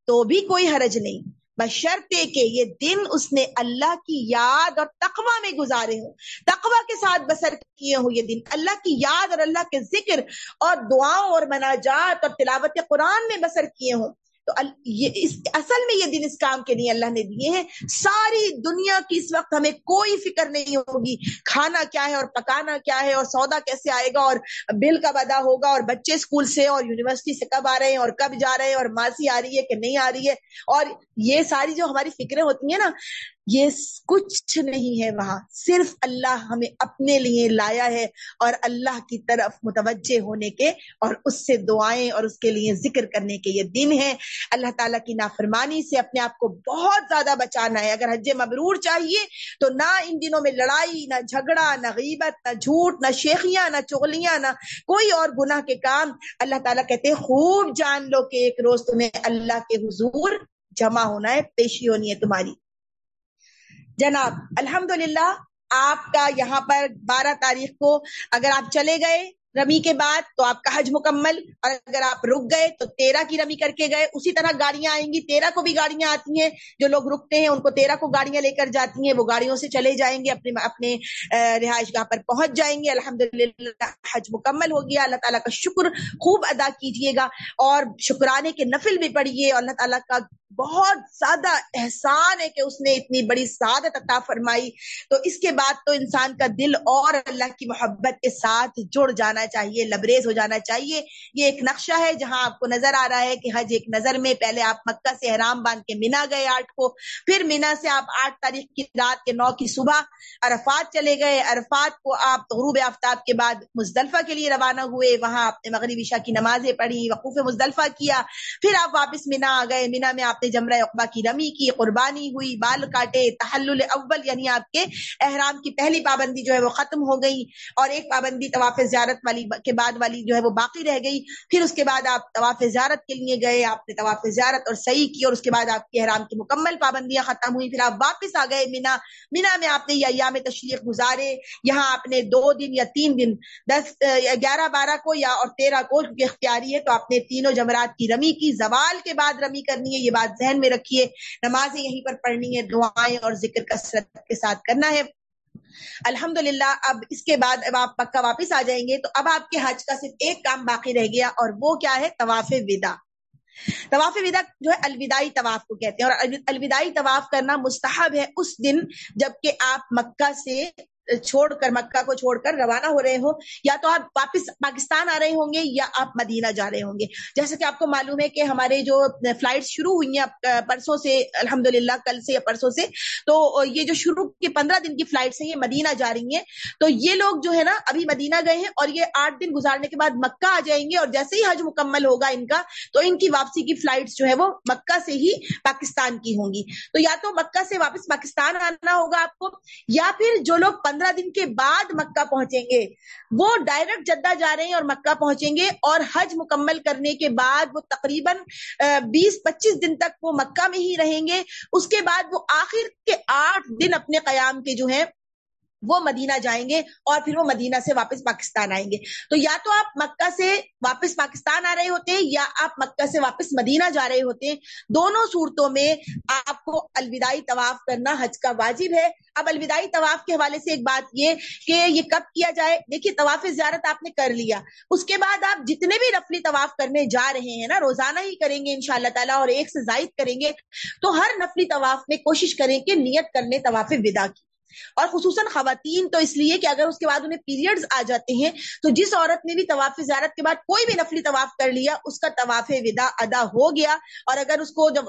تو بھی کوئی حرج نہیں۔ بشرطے کہ یہ دن اس نے اللہ کی یاد اور تقوا میں گزارے ہوں۔ تقوا کے ساتھ بسر کیے ہوں یہ دن۔ اللہ کی یاد اور اللہ کے ذکر اور دعاؤں اور مناجات اور تلاوت قرآن میں بسر کیے ہوں۔ تو یہ اس اصل میں یہ دن اس کام کے لیے اللہ نے دیے ہیں۔ ساری دنیا کی اس وقت ہمیں کوئی فکر نہیں ہوگی۔ کھانا کیا ہے اور پکانا کیا ہے اور سودا کیسے آئے گا اور بل کب ادا ہوگا اور بچے اسکول سے اور یونیورسٹی سے کب آ رہے ہیں اور کب جا رہے ہیں اور ماسی آ رہی ہے کہ نہیں آ رہی ہے۔ اور یہ ساری جو ہماری فکریں ہوتی ہیں نا یہ کچھ نہیں ہے وہاں، صرف اللہ ہمیں اپنے لیے لایا ہے اور اللہ کی طرف متوجہ ہونے کے اور اس سے دعائیں اور اس کے لیے ذکر کرنے کے یہ دن ہے اللہ تعالیٰ کی نافرمانی سے اپنے آپ کو بہت زیادہ بچانا ہے۔ اگر حج مبرور چاہیے تو نہ ان دنوں میں لڑائی، نہ جھگڑا، نہ غیبت، نہ جھوٹ، نہ شیخیاں، نہ چغلیاں، نہ کوئی اور گناہ کے کام۔ اللہ تعالیٰ کہتے ہیں، خوب جان لو کہ ایک روز تمہیں اللہ کے حضور جمع ہونا ہے، پیشی ہونی ہے تمہاری۔ جناب الحمد آپ کا یہاں پر بارہ تاریخ کو اگر آپ چلے گئے رمی کے بعد تو آپ کا حج مکمل، اور اگر آپ رک گئے تو تیرہ کی رمی کر کے گئے۔ اسی طرح گاڑیاں آئیں گی، تیرہ کو بھی گاڑیاں آتی ہیں۔ جو لوگ رکتے ہیں، ان کو تیرہ کو گاڑیاں لے کر جاتی ہیں۔ وہ گاڑیوں سے چلے جائیں گے، اپنے اپنے رہائش گاہ پر پہنچ جائیں گے۔ الحمد حج مکمل ہو گیا۔ اللہ تعالیٰ کا شکر خوب ادا کیجیے گا۔ اور شکرانے کے نفل بھی پڑھیے۔ اور اللہ تعالیٰ کا بہت زیادہ احسان ہے کہ اس نے اتنی بڑی سعادت عطا فرمائی۔ تو اس کے بعد تو انسان کا دل اور اللہ کی محبت کے ساتھ جڑ جانا چاہیے، لبریز ہو جانا چاہیے۔ یہ ایک نقشہ ہے جہاں آپ کو نظر آ رہا ہے کہ حج ایک نظر میں پہلے آپ مکہ سے احرام باندھ کے مینا گئے آٹھ کو، پھر مینا سے آپ آٹھ تاریخ کی رات کے نو کی صبح عرفات چلے گئے۔ عرفات کو آپ غروب آفتاب کے بعد مزدلفہ کے لیے روانہ ہوئے۔ وہاں آپ نے مغربی شاہ کی نمازیں پڑھی، وقوف مزدلفہ کیا۔ پھر آپ واپس مینا آ گئے۔ مینا میں آپ نے جمرہ اقبا کی رمی کی، قربانی ہوئی، بال کاٹے، تحلل اول یعنی آپ کے احرام کی پہلی پابندی جو ہے وہ ختم ہو گئی اور ایک پابندی طواف زیارت والی کے بعد والی جو ہے وہ باقی رہ گئی۔ پھر اس کے بعد آپ طواف زیارت کے لیے گئے، آپ نے طواف زیارت اور صحیح کی اور اس کے بعد آپ کے احرام کی مکمل پابندیاں ختم ہوئی۔ پھر آپ واپس آ گئے مینا۔ مینا میں آپ نے یہ ایام تشریف گزارے۔ یہاں آپ نے دو دن یا تین دن، دس گیارہ، بارہ کو یا اور تیرہ کو اختیاری ہے تو آپ نے تینوں جمرات کی رمی کی، زوال کے بعد رمی کرنی ہے، یہ بات ذہن میں رکھیے۔ نمازیں یہیں پر پڑھنی ہے دعائیں اور ذکر کثرت کے ساتھ کرنا ہے۔ الحمد اب اس کے بعد اب آپ پکا واپس آ جائیں گے تو اب آپ کے حج کا صرف ایک کام باقی رہ گیا اور وہ کیا ہے؟ طواف ودا طواف ودا جو ہے، الوداعی طواف کو کہتے ہیں اور الوداعی طواف کرنا مستحب ہے اس دن جبکہ آپ مکہ سے چھوڑ کر، مکہ کو چھوڑ کر روانہ ہو رہے ہوں یا تو آپ واپس پاکستان آ رہے ہوں گے یا آپ مدینہ جا رہے ہوں گے۔ جیسے کہ آپ کو معلوم ہے کہ ہمارے جو فلائٹ شروع ہوئی ہیں پرسوں سے الحمد کل سے یا پرسوں سے، تو یہ جو شروع کے پندرہ دن کی فلائٹس ہیں، یہ مدینہ جا رہی ہیں۔ تو یہ لوگ جو ہے نا، ابھی مدینہ گئے ہیں اور یہ آٹھ دن گزارنے کے بعد مکہ آ جائیں گے اور جیسے ہی حج مکمل ہوگا ان کا، تو ان کی واپسی کی فلائٹس جو ہے وہ مکہ سے ہی پاکستان کی ہوں گی۔ تو یا تو مکہ سے واپس پاکستان آنا ہوگا آپ کو، یا پھر جو لوگ پندرہ دن کے بعد مکہ پہنچیں گے۔ وہ ڈائریکٹ جدہ جا رہے ہیں اور مکہ پہنچیں گے اور حج مکمل کرنے کے بعد وہ تقریباً بیس، پچیس دن تک وہ مکہ میں ہی رہیں گے۔ اس کے بعد وہ آخر کے آٹھ دن اپنے قیام کے جو ہیں وہ مدینہ جائیں گے اور پھر وہ مدینہ سے واپس پاکستان آئیں گے۔ تو یا تو آپ مکہ سے واپس پاکستان آ رہے ہوتے ہیں یا آپ مکہ سے واپس مدینہ جا رہے ہوتے۔ ہیں دونوں صورتوں میں آپ کو الوداعی طواف کرنا حج کا واجب ہے۔ اب الوداعی طواف کے حوالے سے ایک بات یہ کہ یہ کب کیا جائے؟ دیکھیے طواف زیارت آپ نے کر لیا۔ اس کے بعد آپ جتنے بھی نفلی طواف کرنے جا رہے ہیں نا، روزانہ ہی کریں گے ان شاء اللہ تعالیٰ اور ایک سے زائد کریں گے۔ تو ہر نفلی طواف میں کوشش کریں کہ نیت کرنے طواف ودا کی۔ اور خصوصاً خواتین تو اس لیے کہ اگر اس کے بعد انہیں پیریڈز آ جاتے ہیں، تو جس عورت نے بھی طواف زیارت کے بعد کوئی بھی نفلی طواف کر لیا، اس کا طواف ودا ادا ہو گیا۔ اور اگر اس کو جب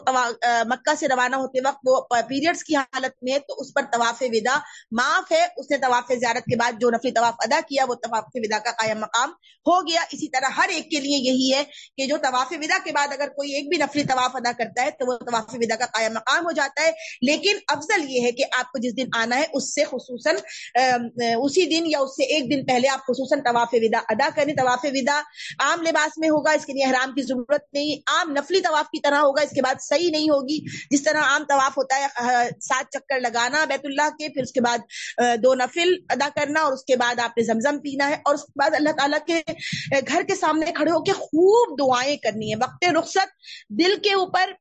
مکہ سے روانہ ہوتے وقت وہ پیریڈز کی حالت میں تو اس پر طواف ودا معاف ہے۔ اس نے طواف زیارت کے بعد جو نفلی طواف ادا کیا، وہ طواف ودا کا قائم مقام ہو گیا۔ اسی طرح ہر ایک کے لیے یہی ہے کہ جو طواف ودا کے بعد اگر کوئی ایک بھی نفلی طواف ادا کرتا ہے، تو وہ طواف ودا کا قائم مقام ہو جاتا ہے۔ لیکن افضل یہ ہے کہ آپ کو جس دن آنا ہے اس سے خصوصاً اسی دن یا اس سے ایک دن پہلے آپ خصوصاً طواف ودا ادا کریں۔ طواف ودا عام لباس میں ہوگا، اس کے لیے احرام کی ضرورت نہیں۔ عام نفلی طواف کی طرح ہوگا، اس کے بعد صحیح نہیں ہوگی۔ جس طرح عام طواف ہوتا ہے سات چکر لگانا بیت اللہ کے، پھر اس کے بعد دو نفل ادا کرنا اور اس کے بعد آپ نے زمزم پینا ہے۔ اور اس کے بعد اللہ تعالیٰ کے گھر کے سامنے کھڑے ہو کے خوب دعائیں کرنی ہے وقت رخصت دل کے اوپر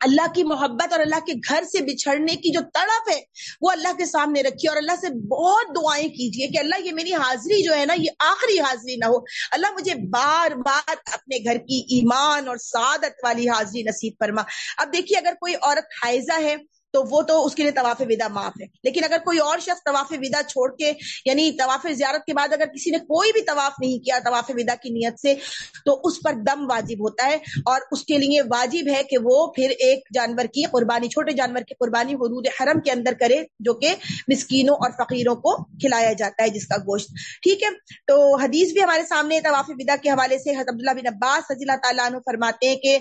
اللہ کی محبت اور اللہ کے گھر سے بچھڑنے کی جو تڑپ ہے، وہ اللہ کے سامنے رکھیے اور اللہ سے بہت دعائیں کیجیے کہ اللہ یہ میری حاضری جو ہے نا، یہ آخری حاضری نہ ہو۔ اللہ مجھے بار بار اپنے گھر کی ایمان اور سعادت والی حاضری نصیب فرما۔ اب دیکھیے، اگر کوئی عورت حائزہ ہے تو وہ تو اس کے لیے طواف ودا معاف ہے۔ لیکن اگر کوئی اور شخص طواف ودا چھوڑ کے یعنی طواف زیارت کے بعد اگر کسی نے کوئی بھی طواف نہیں کیا طواف ودا کی نیت سے، تو اس پر دم واجب ہوتا ہے۔ اور اس کے لیے واجب ہے کہ وہ پھر ایک جانور کی قربانی، چھوٹے جانور کی قربانی حدود حرم کے اندر کرے، جو کہ مسکینوں اور فقیروں کو کھلایا جاتا ہے جس کا گوشت۔ ٹھیک ہے؟ تو حدیث بھی ہمارے سامنے طواف ودا کے حوالے سے حضرت عبداللہ بن عباس رضی اللہ تعالیٰ عنہ فرماتے ہیں کہ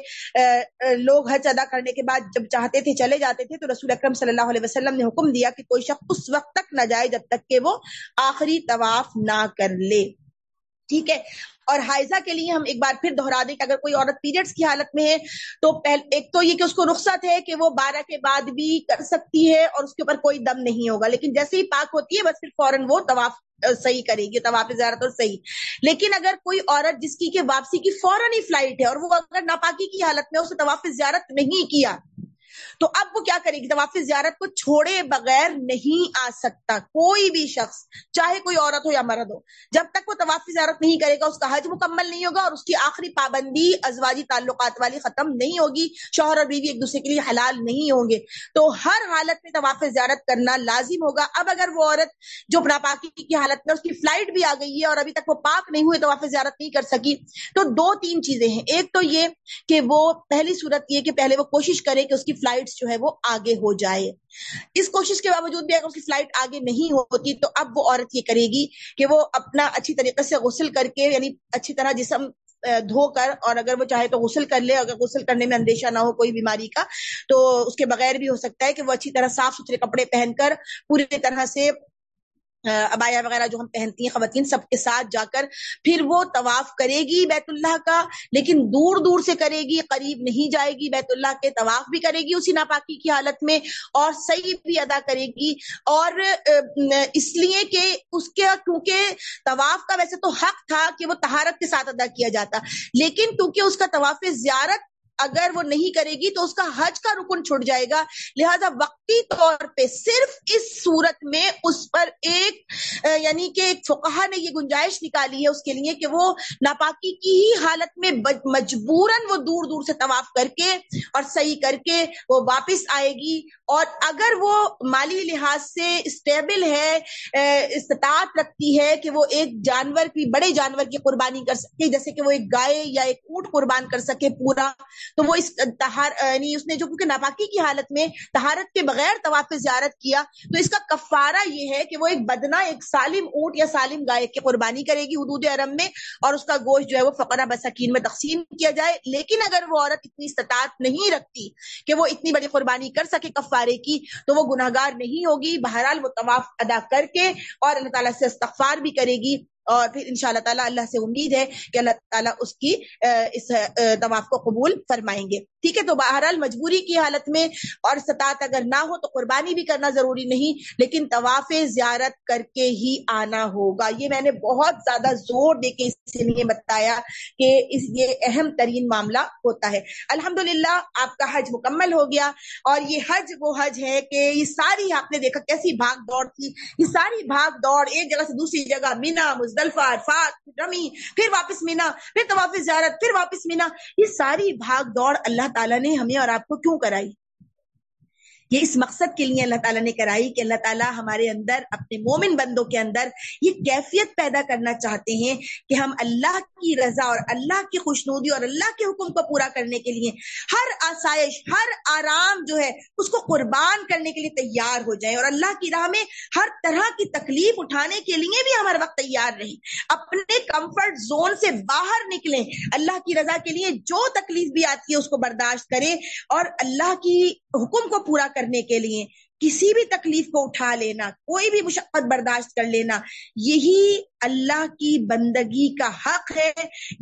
لوگ حج ادا کرنے کے بعد جب چاہتے تھے، چلے جاتے تھے، تو رسول رسول اکرم صلی اللہ علیہ وسلم نے حکم دیا کہ کوئی شخص اس وقت تک نہ جائے جب تک کہ وہ آخری طواف نہ کر لے۔ ٹھیک ہے؟ اور حائزہ کے لیے ہم ایک بار پھر دہرا دیں کہ اگر کوئی عورت پیریڈز کی حالت میں ہے تو ایک تو یہ کہ اس کو رخصت ہے کہ وہ بارہ کے بعد بھی کر سکتی ہے اور اس کے اوپر کوئی دم نہیں ہوگا۔ لیکن جیسے ہی پاک ہوتی ہے بس پھر فوراً وہ طواف صحیح کرے گی، طواف زیارت اور صحیح۔ لیکن اگر کوئی عورت جس کی کہ واپسی کی فوراً ہی فلائٹ ہے اور وہ اگر ناپاکی کی حالت میں اسے طواف زیارت نہیں کیا، تو اب کیا کرے گی؟ طواف زیارت کو چھوڑے بغیر نہیں آ سکتا کوئی بھی شخص، چاہے کوئی عورت ہو یا مرد ہو۔ جب تک وہ طواف زیارت نہیں کرے گا، اس کا حج مکمل نہیں ہوگا اور اس کی آخری پابندی، ازواجی تعلقات والی ختم نہیں ہوگی۔ شوہر اور بیوی ایک دوسرے کے لیے حلال نہیں ہوں گے۔ تو ہر حالت میں طواف زیارت کرنا لازم ہوگا۔ اب اگر وہ عورت جو ناپاکی کی حالت میں، اس کی فلائٹ بھی آ گئی ہے اور ابھی تک وہ پاک نہیں ہوئے، طواف زیارت نہیں کر سکی۔ تو دو تین چیزیں ہیں۔ ایک تو یہ کہ وہ پہلی صورت یہ کہ پہلے وہ کوشش کرے کہ اس کی فلائٹ جو ہے وہ آگے ہو جائے۔ اس کوشش کے باوجود بھی اگر اس کی فلائٹ آگے نہیں ہوتی تو اب وہ عورت یہ کرے گی کہ وہ اپنا اچھی طریقے سے غسل کر کے یعنی اچھی طرح جسم دھو کر، اور اگر وہ چاہے تو غسل کر لے۔ اگر غسل کرنے میں اندیشہ نہ ہو کوئی بیماری کا تو اس کے بغیر بھی ہو سکتا ہے کہ وہ اچھی طرح صاف ستھرے کپڑے پہن کر پوری طرح سے ابایا وغیرہ جو ہم پہنتی ہیں، خواتین سب کے ساتھ جا کر پھر وہ طواف کرے گی بیت اللہ کا، لیکن دور دور سے کرے گی، قریب نہیں جائے گی بیت اللہ کے، طواف بھی کرے گی اسی ناپاکی کی حالت میں اور صحیح بھی ادا کرے گی۔ اور اس لیے کہ اس کے، کیونکہ طواف کا ویسے تو حق تھا کہ وہ تہارت کے ساتھ ادا کیا جاتا، لیکن کیونکہ اس کا طواف زیارت اگر وہ نہیں کرے گی تو اس کا حج کا رکن چھٹ جائے گا۔ لہذا وقتی طور پہ صرف اس صورت میں اس پر ایک یعنی کہ ایک فقہ نے یہ گنجائش نکالی ہے اس کے لیے کہ وہ ناپاکی کی ہی حالت میں مجبوراً وہ دور دور سے طواف کر کے اور صحیح کر کے وہ واپس آئے گی۔ اور اگر وہ مالی لحاظ سے اسٹیبل ہے استطاعت رکھتی ہے کہ وہ ایک جانور کی بڑے جانور کی قربانی کر سکے، جیسے کہ وہ ایک گائے یا ایک اونٹ قربان کر سکے پورا تو وہ اس تہار یعنی اس نے جو کیونکہ ناپاکی کی حالت میں تہارت کے بغیر طواف زیارت کیا، تو اس کا کفارہ یہ ہے کہ وہ ایک بدنا ایک سالم اونٹ یا سالم گائے کی قربانی کرے گی حدود عرم میں اور اس کا گوشت جو ہے وہ فقرہ بسکین میں تقسیم کیا جائے۔ لیکن اگر وہ عورت اتنی استطاعت نہیں رکھتی کہ وہ اتنی بڑی قربانی کر سکے کفارے کی، تو وہ گناہ گار نہیں ہوگی۔ بہرحال وہ طواف ادا کر کے اور اللہ تعالیٰ سے استغفار بھی کرے گی۔ اور پھر ان شاء اللہ تعالیٰ اللہ سے امید ہے کہ اللہ تعالیٰ اس کی اس طواف کو قبول فرمائیں گے۔ ٹھیک ہے تو بہرحال مجبوری کی حالت میں اور سطاعت اگر نہ ہو تو قربانی بھی کرنا ضروری نہیں، لیکن طواف زیارت کر کے ہی آنا ہوگا۔ یہ میں نے بہت زیادہ زور دے کے اس لیے بتایا کہ اس یہ اہم ترین معاملہ ہوتا ہے۔ الحمدللہ آپ کا حج مکمل ہو گیا اور یہ حج وہ حج ہے کہ یہ ساری آپ نے دیکھا کیسی بھاگ دوڑ تھی۔ یہ ساری بھاگ دوڑ ایک جگہ سے دوسری جگہ، مینا، مزدلفہ، عرفات، رمی، پھر واپس مینا، پھر طواف زیارت، پھر واپس مینا۔ یہ ساری بھاگ دوڑ اللہ تعالیٰ نے ہمیں اور آپ کو کیوں کرائی؟ یہ اس مقصد کے لیے اللہ تعالیٰ نے کرائی کہ اللہ تعالیٰ ہمارے اندر، اپنے مومن بندوں کے اندر یہ کیفیت پیدا کرنا چاہتے ہیں کہ ہم اللہ کی رضا اور اللہ کی خوشنودی اور اللہ کے حکم کو پورا کرنے کے لیے ہر آسائش، ہر آرام جو ہے، اس کو قربان کرنے کے لیے تیار ہو جائیں اور اللہ کی راہ میں ہر طرح کی تکلیف اٹھانے کے لیے بھی ہمارے وقت تیار رہیں۔ اپنے کمفرٹ زون سے باہر نکلیں۔ اللہ کی رضا کے لیے جو تکلیف بھی آتی ہے، اس کو برداشت کریں اور اللہ کی حکم کو پورا کرنے کے لیے، کسی بھی تکلیف کو اٹھا لینا، کوئی بھی مشقت برداشت کر لینا، یہی اللہ کی بندگی کا حق ہے،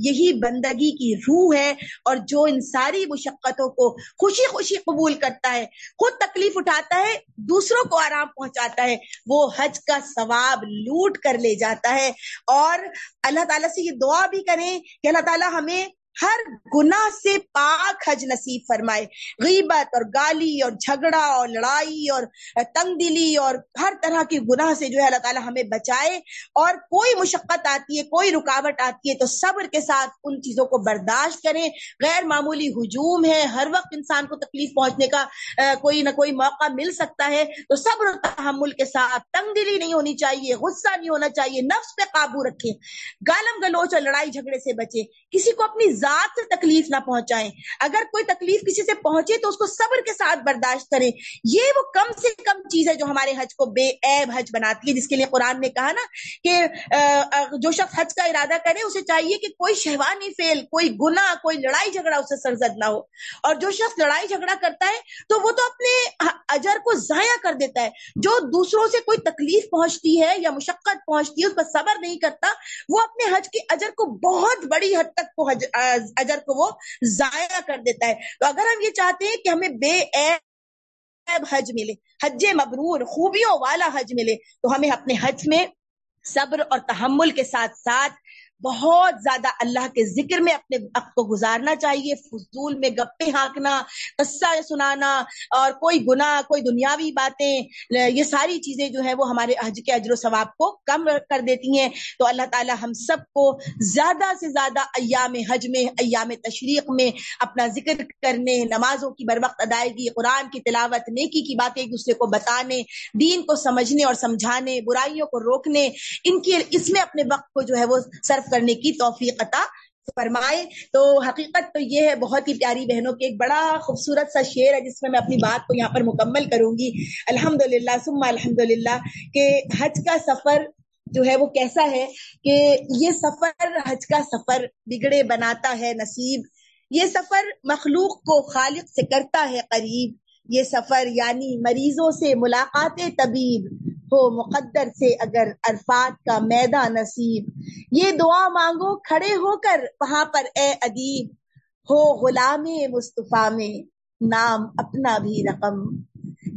یہی بندگی کی روح ہے، اور جو ان ساری مشقتوں کو خوشی خوشی قبول کرتا ہے، خود تکلیف اٹھاتا ہے، دوسروں کو آرام پہنچاتا ہے، وہ حج کا ثواب لوٹ کر لے جاتا ہے، اور اللہ تعالیٰ سے یہ دعا بھی کریں کہ اللہ تعالیٰ ہمیں ہر گناہ سے پاک حج نصیب فرمائے۔ غیبت اور گالی اور جھگڑا اور لڑائی اور تنگ دلی اور ہر طرح کی گناہ سے جو ہے اللہ تعالیٰ ہمیں بچائے۔ اور کوئی مشقت آتی ہے، کوئی رکاوٹ آتی ہے تو صبر کے ساتھ ان چیزوں کو برداشت کریں۔ غیر معمولی ہجوم ہے، ہر وقت انسان کو تکلیف پہنچنے کا کوئی نہ کوئی موقع مل سکتا ہے۔ تو صبر و تحمل کے ساتھ تنگ دلی نہیں ہونی چاہیے، غصہ نہیں ہونا چاہیے، نفس پہ قابو رکھیں۔ گالم گلوچ اور لڑائی جھگڑے سے بچے کسی کو اپنی ذات سے تکلیف نہ پہنچائیں۔ اگر کوئی تکلیف کسی سے پہنچے تو اس کو صبر کے ساتھ برداشت کریں۔ یہ وہ کم سے کم چیز ہے جو ہمارے حج کو بے عیب حج بناتی ہے، جس کے لیے قرآن نے کہا نا کہ جو شخص حج کا ارادہ کرے، اسے چاہیے کہ کوئی شہوانی فیل، کوئی گنا کوئی لڑائی جھگڑا اسے سرزد نہ ہو۔ اور جو شخص لڑائی جھگڑا کرتا ہے تو وہ تو اپنے اجر کو ضائع کر دیتا ہے۔ جو دوسروں سے کوئی تکلیف پہنچتی ہے یا مشقت پہنچتی ہے، اس پر صبر نہیں کرتا، وہ اپنے حج کے اجر کو بہت بڑی حد تک اجر کو وہ ضائع کر دیتا ہے۔ تو اگر ہم یہ چاہتے ہیں کہ ہمیں بے عیب حج ملے، حج مبرور، خوبیوں والا حج ملے، تو ہمیں اپنے حج میں صبر اور تحمل کے ساتھ ساتھ بہت زیادہ اللہ کے ذکر میں اپنے وقت کو گزارنا چاہیے، فضول میں گپے ہانکنا، قصہ سنانا اور کوئی گناہ، کوئی دنیاوی باتیں، یہ ساری چیزیں جو ہے وہ ہمارے حج کے اجر و ثواب کو کم کر دیتی ہیں۔ تو اللہ تعالی ہم سب کو زیادہ سے زیادہ ایام حج میں، ایام تشریق میں اپنا ذکر کرنے، نمازوں کی بر وقت ادائیگی، قرآن کی تلاوت، نیکی کی باتیں ایک دوسرے کو بتانے، دین کو سمجھنے اور سمجھانے، برائیوں کو روکنے، ان کی اس میں اپنے وقت کو جو ہے وہ صرف کرنے کی توفیق عطا فرمائے۔ تو حقیقت تو یہ ہے، بہت ہی پیاری بہنوں کے ایک بڑا خوبصورت سا شعر ہے، جس میں میں اپنی بات کو یہاں پر مکمل کروں گی۔ الحمد للہ سما الحمد للہ کہ حج کا سفر جو ہے وہ کیسا ہے کہ یہ سفر حج کا سفر بگڑے بناتا ہے نصیب۔ یہ سفر مخلوق کو خالق سے کرتا ہے قریب۔ یہ سفر یعنی مریضوں سے ملاقات طبیب۔ ہو مقدر سے اگر عرفات کا میدان نصیب۔ یہ دعا مانگو، کھڑے ہو کر وہاں پر اے ادیب، ہو غلام مصطفیٰ میں نام اپنا بھی رقم۔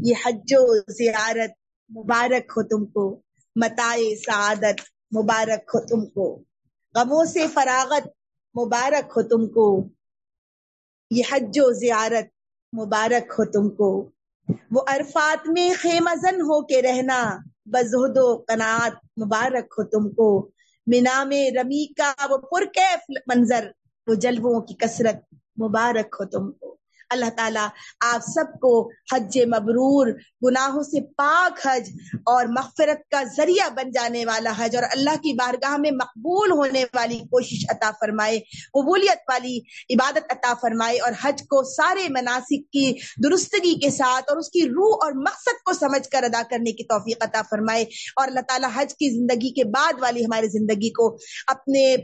یہ حج و زیارت مبارک ہو تم کو متائے سعادت مبارک ہو تم کو۔ غموں سے فراغت مبارک ہو تم کو۔ یہ حج و زیارت مبارک ہو تم کو۔ وہ عرفات میں خیمزن ہو کے رہنا، بزہد و قناعت مبارک ہو تم کو۔ مینا میں رمی کا وہ پرکیف منظر، وہ جلووں کی کثرت مبارک ہو تم کو۔ اللہ تعالیٰ آپ سب کو حج مبرور، گناہوں سے پاک حج اور مغفرت کا ذریعہ بن جانے والا حج اور اللہ کی بارگاہ میں مقبول ہونے والی کوشش عطا فرمائے، قبولیت والی عبادت عطا فرمائے اور حج کو سارے مناسب کی درستگی کے ساتھ اور اس کی روح اور مقصد کو سمجھ کر ادا کرنے کی توفیق عطا فرمائے اور اللہ تعالیٰ حج کی زندگی کے بعد والی ہماری زندگی کو اپنے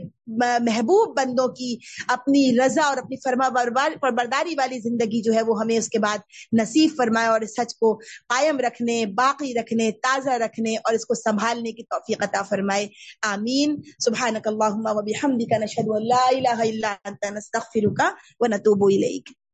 محبوب بندوں کی اپنی رضا اور اپنی فرما برداری والی زندگی زندگی جو ہے وہ ہمیں اس کے بعد نصیب فرمائے اور اس سچ کو قائم رکھنے، باقی رکھنے، تازہ رکھنے اور اس کو سنبھالنے کی توفیق عطا فرمائے۔ آمین۔ سبحانک اللہم و بحمدک، نشہد و لا الہ الا انت، نستغفرک و نتوب الیک۔